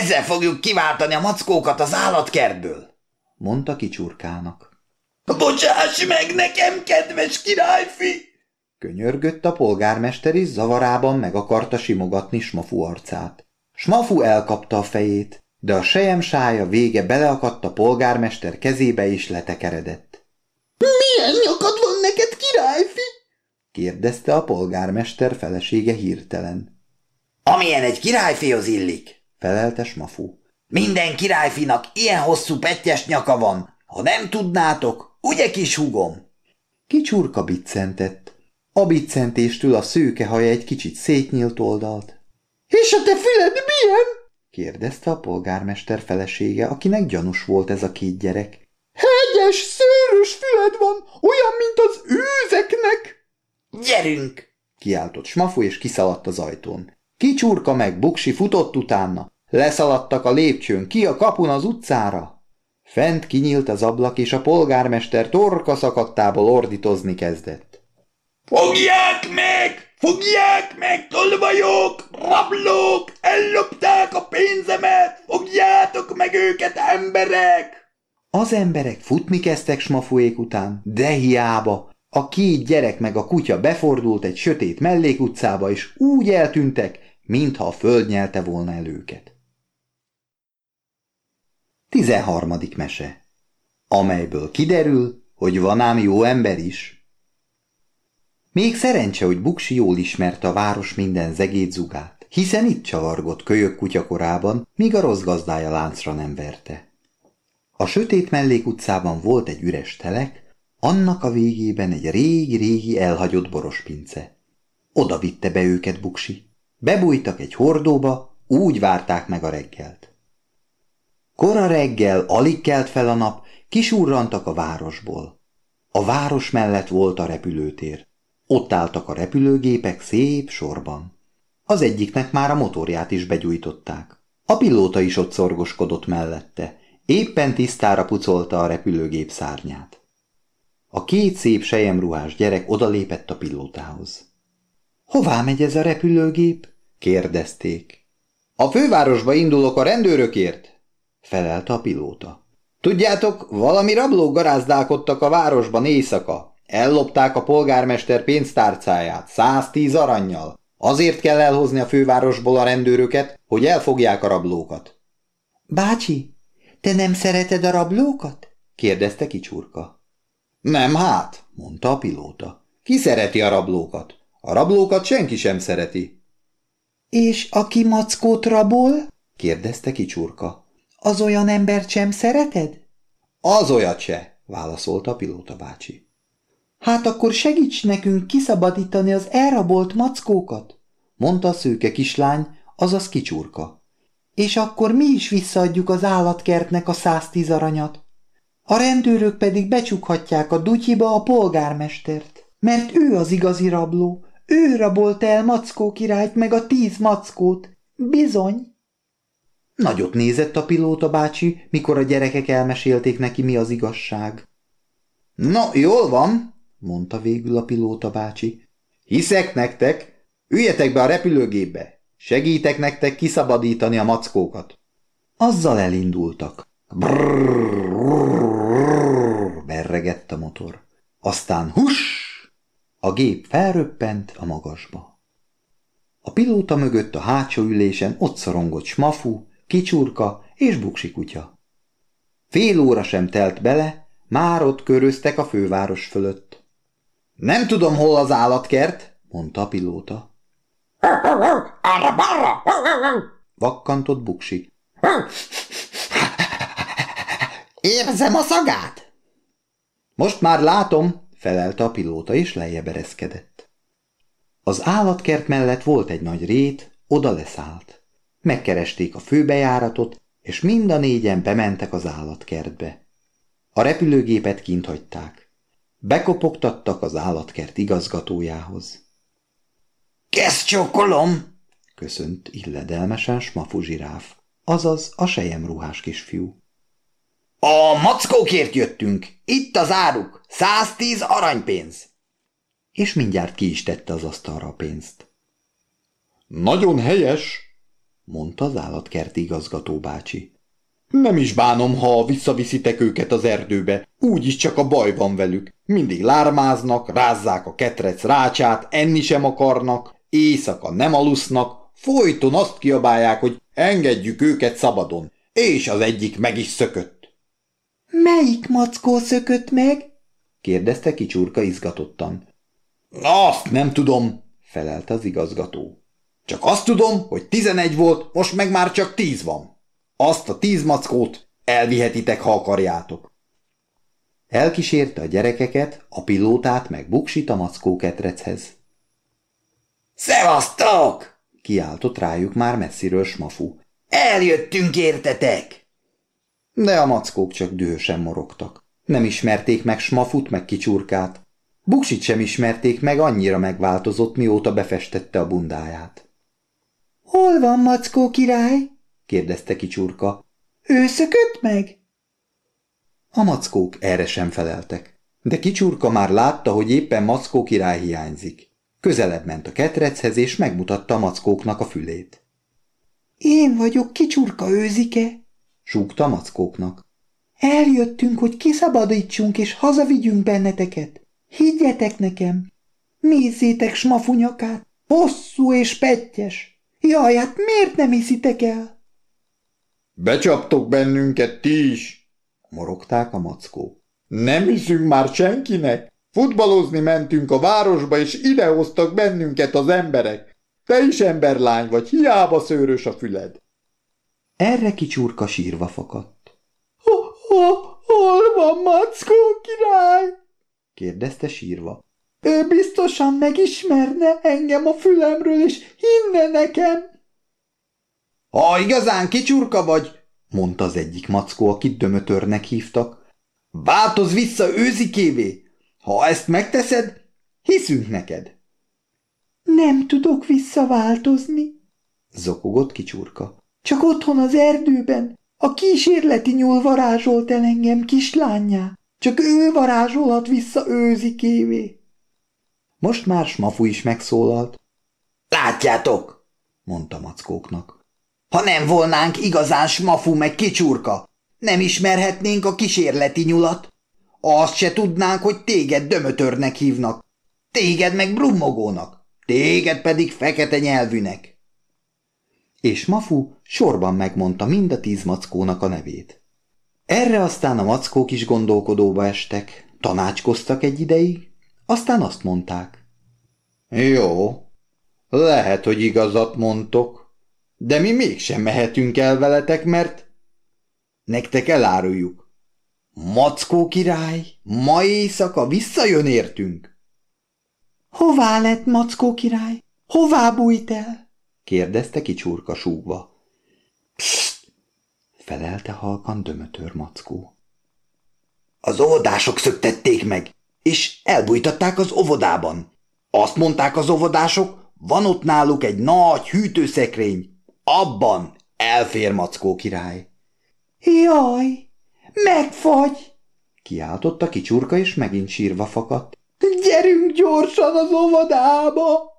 Ezzel fogjuk kiváltani a mackókat az állatkertből, mondta kicsurkának. Bocsáss meg nekem, kedves királyfi! Könyörgött a polgármester is zavarában meg akarta simogatni Smafu arcát. Smafu elkapta a fejét, de a sejem sája vége beleakadt a polgármester kezébe és letekeredett. Milyen nyakad van neked, királyfi? kérdezte a polgármester felesége hirtelen. Amilyen egy királyfihoz illik, felelte Smafu. Minden királyfinak ilyen hosszú pettyes nyaka van. Ha nem tudnátok, ugye kis húgom? Kicsurka biccentett. A biccentéstől a szőke haja egy kicsit szétnyílt oldalt. – És a te füled milyen? – kérdezte a polgármester felesége, akinek gyanús volt ez a két gyerek. – Hegyes, szőrös füled van, olyan, mint az őzeknek! – Gyerünk! – kiáltott Smafu, és kiszaladt az ajtón. Kicsurka meg Buksi futott utána. Leszaladtak a lépcsőn ki a kapun az utcára. Fent kinyílt az ablak, és a polgármester torka szakadtából ordítozni kezdett. Fogják meg! Fogják meg, tolvajok, rablók! Ellopták a pénzemet! Fogjátok meg őket, emberek! Az emberek futni kezdtek smafuék után, de hiába. A két gyerek meg a kutya befordult egy sötét mellékutcába, és úgy eltűntek, mintha a föld nyelte volna el őket. 13. mese Amelyből kiderül, hogy van ám jó ember is. Még szerencse, hogy Buksi jól ismerte a város minden zegét zugát, hiszen itt csavargott kölyök kutyakorában, míg a rossz gazdája láncra nem verte. A sötét mellékutcában volt egy üres telek, annak a végében egy régi-régi elhagyott borospince. Oda vitte be őket Buksi. Bebújtak egy hordóba, úgy várták meg a reggelt. Kora reggel alig kelt fel a nap, kisurrantak a városból. A város mellett volt a repülőtér. Ott álltak a repülőgépek szép sorban. Az egyiknek már a motorját is begyújtották. A pilóta is ott szorgoskodott mellette, éppen tisztára pucolta a repülőgép szárnyát. A két szép sejemruhás gyerek odalépett a pilótához. – Hová megy ez a repülőgép? – kérdezték. – A fővárosba indulok a rendőrökért – felelte a pilóta. – Tudjátok, valami rablók garázdálkodtak a városban éjszaka, Ellopták a polgármester pénztárcáját, 110 aranyjal. Azért kell elhozni a fővárosból a rendőröket, hogy elfogják a rablókat. Bácsi, te nem szereted a rablókat? kérdezte kicsurka. Nem hát, mondta a pilóta. Ki szereti a rablókat? A rablókat senki sem szereti. És aki mackót rabol? kérdezte kicsurka. Az olyan embert sem szereted? Az olyat se, válaszolta a pilóta bácsi. Hát akkor segíts nekünk kiszabadítani az elrabolt mackókat, mondta a szőke kislány, azaz kicsurka. És akkor mi is visszaadjuk az állatkertnek a száztíz aranyat. A rendőrök pedig becsukhatják a dutyiba a polgármestert, mert ő az igazi rabló, ő rabolt el Mackó királyt meg a tíz mackót. Bizony. Nagyot nézett a pilóta bácsi, mikor a gyerekek elmesélték neki, mi az igazság. No, jól van, mondta végül a pilóta bácsi. Hiszek nektek, üljetek be a repülőgépbe, segítek nektek kiszabadítani a mackókat. Azzal elindultak. Brrr, brrr, berregett a motor. Aztán hus! A gép felröppent a magasba. A pilóta mögött a hátsó ülésen ott szorongott smafu, kicsurka és buksi kutya. Fél óra sem telt bele, már ott köröztek a főváros fölött. Nem tudom, hol az állatkert, mondta a pilóta. Arra-barra! Vakkantott buksi. Érzem a szagát! Most már látom, felelte a pilóta, és lejjebb ereszkedett. Az állatkert mellett volt egy nagy rét, oda leszállt. Megkeresték a főbejáratot, és mind a négyen bementek az állatkertbe. A repülőgépet kint hagyták. Bekopogtattak az állatkert igazgatójához. – Kezd csókolom! – köszönt illedelmesen Smafu zsiráf, azaz a sejemruhás kisfiú. – A mackókért jöttünk! Itt az áruk! 110 aranypénz! És mindjárt ki is tette az asztalra a pénzt. – Nagyon helyes! Mondta az állatkerti igazgató bácsi. Nem is bánom, ha visszaviszitek őket az erdőbe, úgyis csak a baj van velük. Mindig lármáznak, rázzák a ketrec rácsát, enni sem akarnak, éjszaka nem alusznak, folyton azt kiabálják, hogy engedjük őket szabadon, és az egyik meg is szökött. Melyik mackó szökött meg? kérdezte kicsurka izgatottan. Azt nem tudom, felelte az igazgató. Csak azt tudom, hogy tizenegy volt, most meg már csak tíz van. Azt a tíz mackót elvihetitek, ha akarjátok. Elkísérte a gyerekeket, a pilótát meg buksit a mackó ketrechez. Szevasztok! kiáltott rájuk már messziről smafu. Eljöttünk értetek! De a mackók csak dühösen morogtak. Nem ismerték meg smafut meg kicsurkát. Buksit sem ismerték meg, annyira megváltozott, mióta befestette a bundáját. Hol van Mackó király? kérdezte kicsurka. Ő szökött meg? A mackók erre sem feleltek, de kicsurka már látta, hogy éppen Mackó király hiányzik. Közelebb ment a ketrechez, és megmutatta a mackóknak a fülét. Én vagyok kicsurka őzike, súgta mackóknak. Eljöttünk, hogy kiszabadítsunk, és hazavigyünk benneteket. Higgyetek nekem! Nézzétek smafunyakát, hosszú és pettyes! Jaj, hát miért nem hiszitek el? Becsaptok bennünket ti is, morogták a mackó. Nem hiszünk már senkinek. Futballozni mentünk a városba, és idehoztak bennünket az emberek. Te is emberlány vagy, hiába szőrös a füled. Erre kicsurka sírva fakadt. Ho, ho, hol van Mackó király? kérdezte sírva. Ő biztosan megismerne engem a fülemről, és hinne nekem. Ha igazán kicsurka vagy, mondta az egyik mackó, akit dömötörnek hívtak, változ vissza őzikévé. Ha ezt megteszed, hiszünk neked. Nem tudok visszaváltozni, zokogott kicsurka. Csak otthon az erdőben a kísérleti nyúl varázsolt el engem kislányá. Csak ő varázsolhat vissza őzikévé. Most már Smafu is megszólalt. Látjátok, mondta mackóknak. Ha nem volnánk igazán Smafu meg kicsurka, nem ismerhetnénk a kísérleti nyulat. Azt se tudnánk, hogy téged dömötörnek hívnak, téged meg brummogónak, téged pedig fekete nyelvűnek. És Mafu sorban megmondta mind a tíz mackónak a nevét. Erre aztán a mackók is gondolkodóba estek, tanácskoztak egy ideig, aztán azt mondták. Jó, lehet, hogy igazat mondtok, de mi mégsem mehetünk el veletek, mert nektek eláruljuk. Mackó király ma éjszaka visszajön értünk. Hová lett Mackó király? Hová bújt el? kérdezte kicsurka súgva. Psst! felelte halkan dömötör mackó. Az óvodások szöktették meg és elbújtatták az óvodában. Azt mondták az óvodások, van ott náluk egy nagy hűtőszekrény, abban Elfér, Mackó király. Jaj, megfagy! Kiáltotta kicsurka, és megint sírva fakadt. Gyerünk gyorsan az óvodába!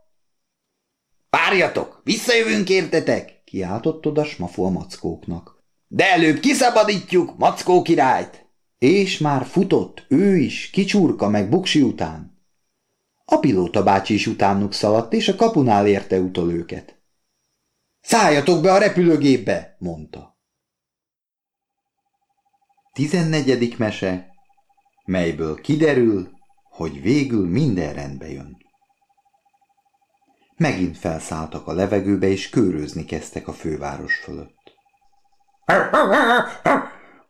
Várjatok, visszajövünk értetek! Kiáltott oda Smafu a mackóknak. De előbb kiszabadítjuk Mackó királyt! És már futott ő is, kicsurka meg buksi után. A pilóta bácsi is utánuk szaladt, és a kapunál érte utol őket. Szálljatok be a repülőgépbe, mondta. Tizennegyedik mese, melyből kiderül, hogy végül minden rendbe jön. Megint felszálltak a levegőbe, és körözni kezdtek a főváros fölött.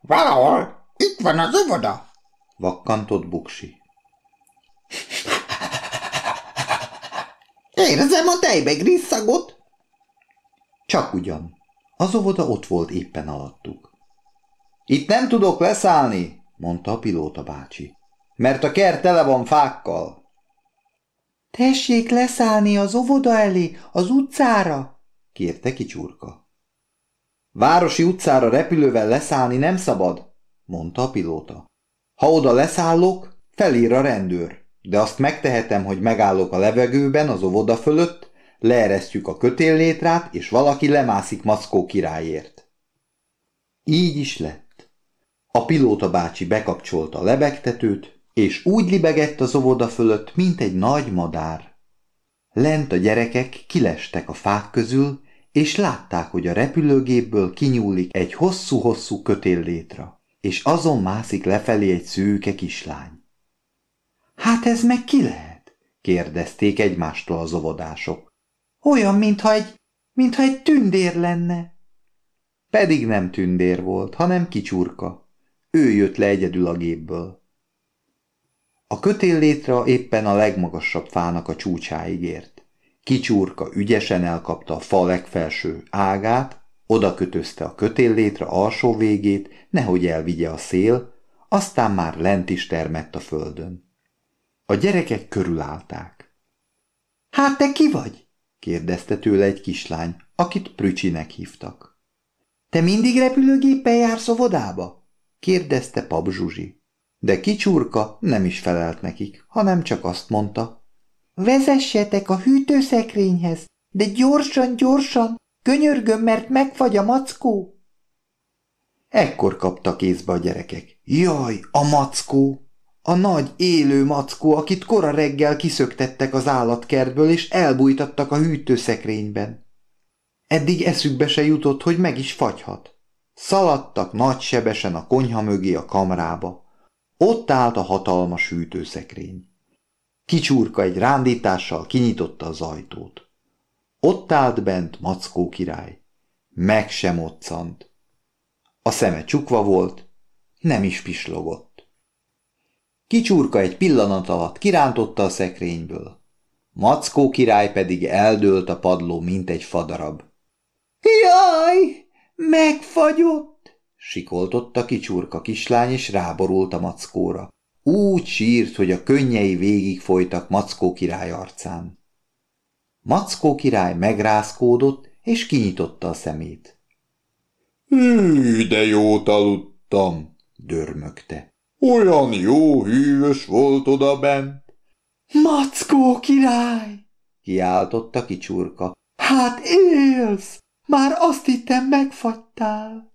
Valahol itt van az óvoda. Vakkantott Buksi. Érzem a tejbe grisszagot. Csak ugyan. Az óvoda ott volt éppen alattuk. Itt nem tudok leszállni, mondta a pilóta bácsi, mert a kert tele van fákkal. Tessék leszállni az óvoda elé, az utcára, kérte kicsurka. Városi utcára repülővel leszállni nem szabad, mondta a pilóta. Ha oda leszállok, felír a rendőr, de azt megtehetem, hogy megállok a levegőben az óvoda fölött, leeresztjük a kötéllétrát, és valaki lemászik Maszkó királyért. Így is lett. A pilóta bácsi bekapcsolta a lebegtetőt, és úgy libegett az óvoda fölött, mint egy nagy madár. Lent a gyerekek kilestek a fák közül, és látták, hogy a repülőgépből kinyúlik egy hosszú-hosszú kötéllétra, és azon mászik lefelé egy szőke kislány. Hát ez meg ki lehet? kérdezték egymástól az óvodások. Olyan, mintha egy, mintha egy tündér lenne. Pedig nem tündér volt, hanem kicsurka. Ő jött le egyedül a gépből. A kötéllétre éppen a legmagasabb fának a csúcsáig ért. Kicsurka ügyesen elkapta a fa legfelső ágát, oda kötözte a kötéllétre alsó végét, nehogy elvigye a szél, aztán már lent is termett a földön. A gyerekek körülállták. Hát te ki vagy? kérdezte tőle egy kislány, akit Prücsinek hívtak. Te mindig repülőgéppel jársz óvodába? kérdezte Pap Zsuzsi. De kicsurka nem is felelt nekik, hanem csak azt mondta. Vezessetek a hűtőszekrényhez, de gyorsan, gyorsan, könyörgöm, mert megfagy a mackó. Ekkor kapta kézbe a gyerekek. Jaj, a mackó! A nagy, élő mackó, akit kora reggel kiszöktettek az állatkertből, és elbújtattak a hűtőszekrényben. Eddig eszükbe se jutott, hogy meg is fagyhat. Szaladtak nagy sebesen a konyha mögé a kamrába. Ott állt a hatalmas hűtőszekrény. Kicsurka egy rándítással kinyitotta az ajtót. Ott állt bent Mackó király. Meg sem moccant. A szeme csukva volt, nem is pislogott. Kicsurka egy pillanat alatt kirántotta a szekrényből. Mackó király pedig eldőlt a padló, mint egy fadarab. Jaj, megfagyott! Sikoltotta kicsurka kislány, és ráborult a mackóra. Úgy sírt, hogy a könnyei végig folytak Mackó király arcán. Mackó király megrázkódott, és kinyitotta a szemét. Hű, de jót aludtam, dörmögte. Olyan jó hűvös volt oda bent. Mackó király! kiáltotta kicsurka. Hát élsz! Már azt hittem megfagytál.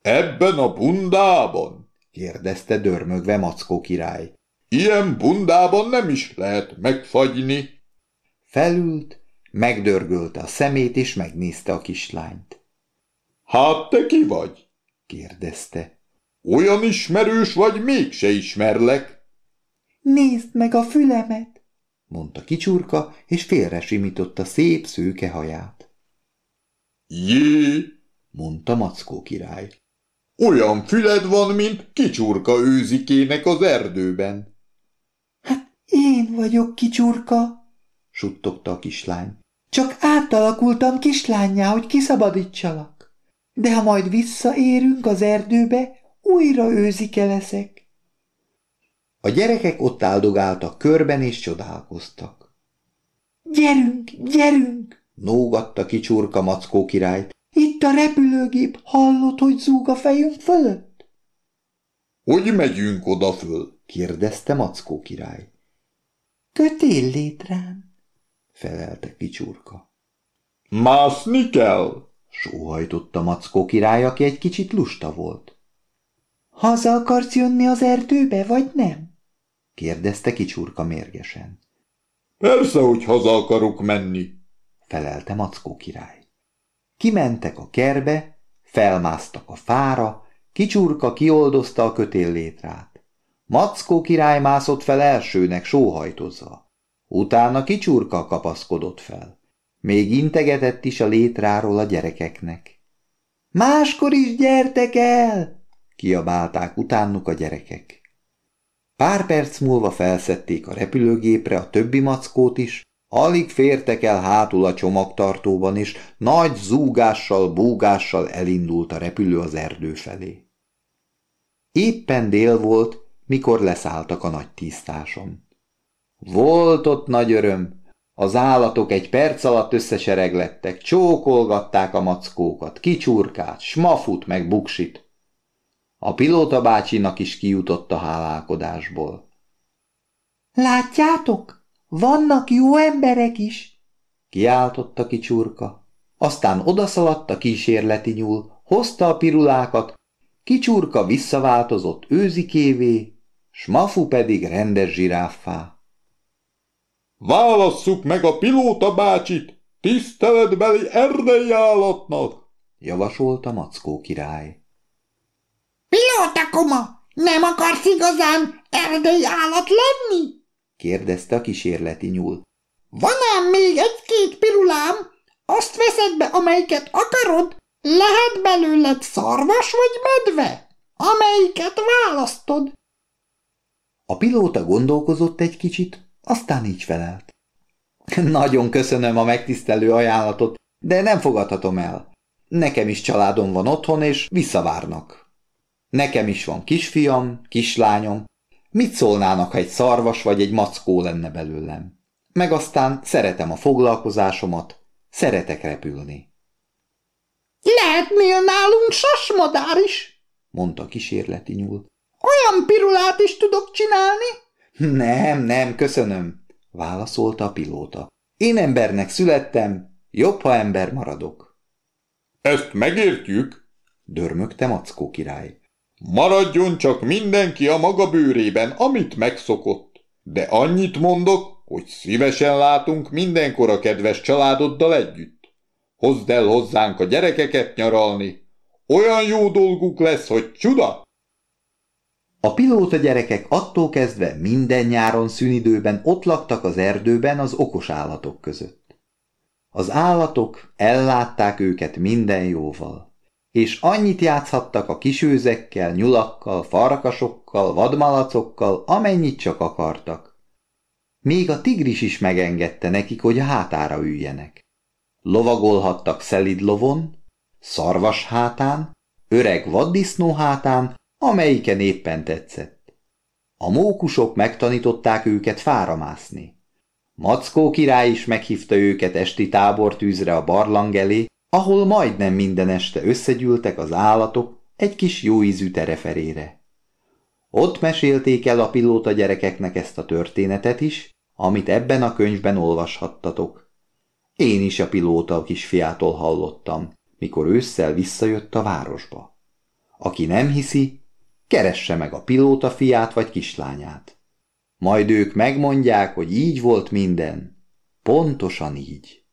Ebben a bundában? kérdezte dörmögve Mackó király. Ilyen bundában nem is lehet megfagyni. Felült, megdörgölte a szemét, és megnézte a kislányt. Hát te ki vagy? kérdezte. Olyan ismerős vagy, mégse ismerlek. Nézd meg a fülemet, mondta kicsurka, és félre simította szép szőke haját. Jé, mondta Mackó király. Olyan füled van, mint kicsurka őzikének az erdőben. Hát én vagyok kicsurka, suttogta a kislány. Csak átalakultam kislányá, hogy kiszabadítsalak. De ha majd visszaérünk az erdőbe, újra őzike leszek. A gyerekek ott áldogáltak körben és csodálkoztak. Gyerünk, gyerünk! Nógatta kicsurka Mackó királyt. Itt a repülőgép hallott, hogy zúg a fejünk fölött? Hogy megyünk oda föl? kérdezte Mackó király. Kötél létrán, felelte kicsurka. Mászni kell, sóhajtotta Mackó király, aki egy kicsit lusta volt. Haza akarsz jönni az erdőbe, vagy nem? kérdezte kicsurka mérgesen. Persze, hogy haza akarok menni, felelte Mackó király. Kimentek a kerbe, felmásztak a fára, kicsurka kioldozta a kötéllétrát. Mackó király mászott fel elsőnek sóhajtozva. Utána kicsurka kapaszkodott fel. Még integetett is a létráról a gyerekeknek. Máskor is gyertek el! kiabálták utánuk a gyerekek. Pár perc múlva felszedték a repülőgépre a többi mackót is, alig fértek el hátul a csomagtartóban, és nagy zúgással, búgással elindult a repülő az erdő felé. Éppen dél volt, mikor leszálltak a nagy tisztáson. Volt ott nagy öröm, az állatok egy perc alatt összesereglettek, csókolgatták a mackókat, kicsurkát, smafut meg buksit. A pilóta bácsinak is kijutott a hálálkodásból. Látjátok? Vannak jó emberek is! Kiáltotta kicsurka. Aztán odaszaladt a kísérleti nyúl, hozta a pirulákat, kicsurka visszaváltozott őzikévé, smafu pedig rendes zsiráffá. Válasszuk meg a pilóta bácsit, tiszteletbeli erdei állatnak, javasolta Mackó király. Pilóta kuma, nem akarsz igazán erdei állat lenni? kérdezte a kísérleti nyúl. Van-e még egy-két pirulám? Azt veszed be, amelyiket akarod? Lehet belőled szarvas vagy medve? Amelyiket választod? A pilóta gondolkozott egy kicsit, aztán így felelt. Nagyon köszönöm a megtisztelő ajánlatot, de nem fogadhatom el. Nekem is családom van otthon, és visszavárnak. Nekem is van kisfiam, kislányom. Mit szólnának, ha egy szarvas vagy egy mackó lenne belőlem? Meg aztán szeretem a foglalkozásomat, szeretek repülni. Lehetnél nálunk sasmadár is, mondta kísérleti nyúl. Olyan pirulát is tudok csinálni? Nem, nem, köszönöm, válaszolta a pilóta. Én embernek születtem, jobb, ha ember maradok. Ezt megértjük, dörmögte Mackó király. Maradjon csak mindenki a maga bőrében, amit megszokott. De annyit mondok, hogy szívesen látunk mindenkor a kedves családoddal együtt. Hozd el hozzánk a gyerekeket nyaralni. Olyan jó dolguk lesz, hogy csuda! A pilóta gyerekek attól kezdve minden nyáron szünidőben ott laktak az erdőben az okos állatok között. Az állatok ellátták őket minden jóval és annyit játszhattak a kisőzekkel, nyulakkal, farkasokkal, vadmalacokkal, amennyit csak akartak. Még a tigris is megengedte nekik, hogy a hátára üljenek. Lovagolhattak szelid lovon, szarvas hátán, öreg vaddisznó hátán, amelyiken éppen tetszett. A mókusok megtanították őket fára mászni. Mackó király is meghívta őket esti tábortűzre a barlang elé, ahol majdnem minden este összegyűltek az állatok egy kis jóízű tereferére. Ott mesélték el a pilóta gyerekeknek ezt a történetet is, amit ebben a könyvben olvashattatok. Én is a pilóta kisfiától hallottam, mikor ősszel visszajött a városba. Aki nem hiszi, keresse meg a pilóta fiát vagy kislányát. Majd ők megmondják, hogy így volt minden. Pontosan így.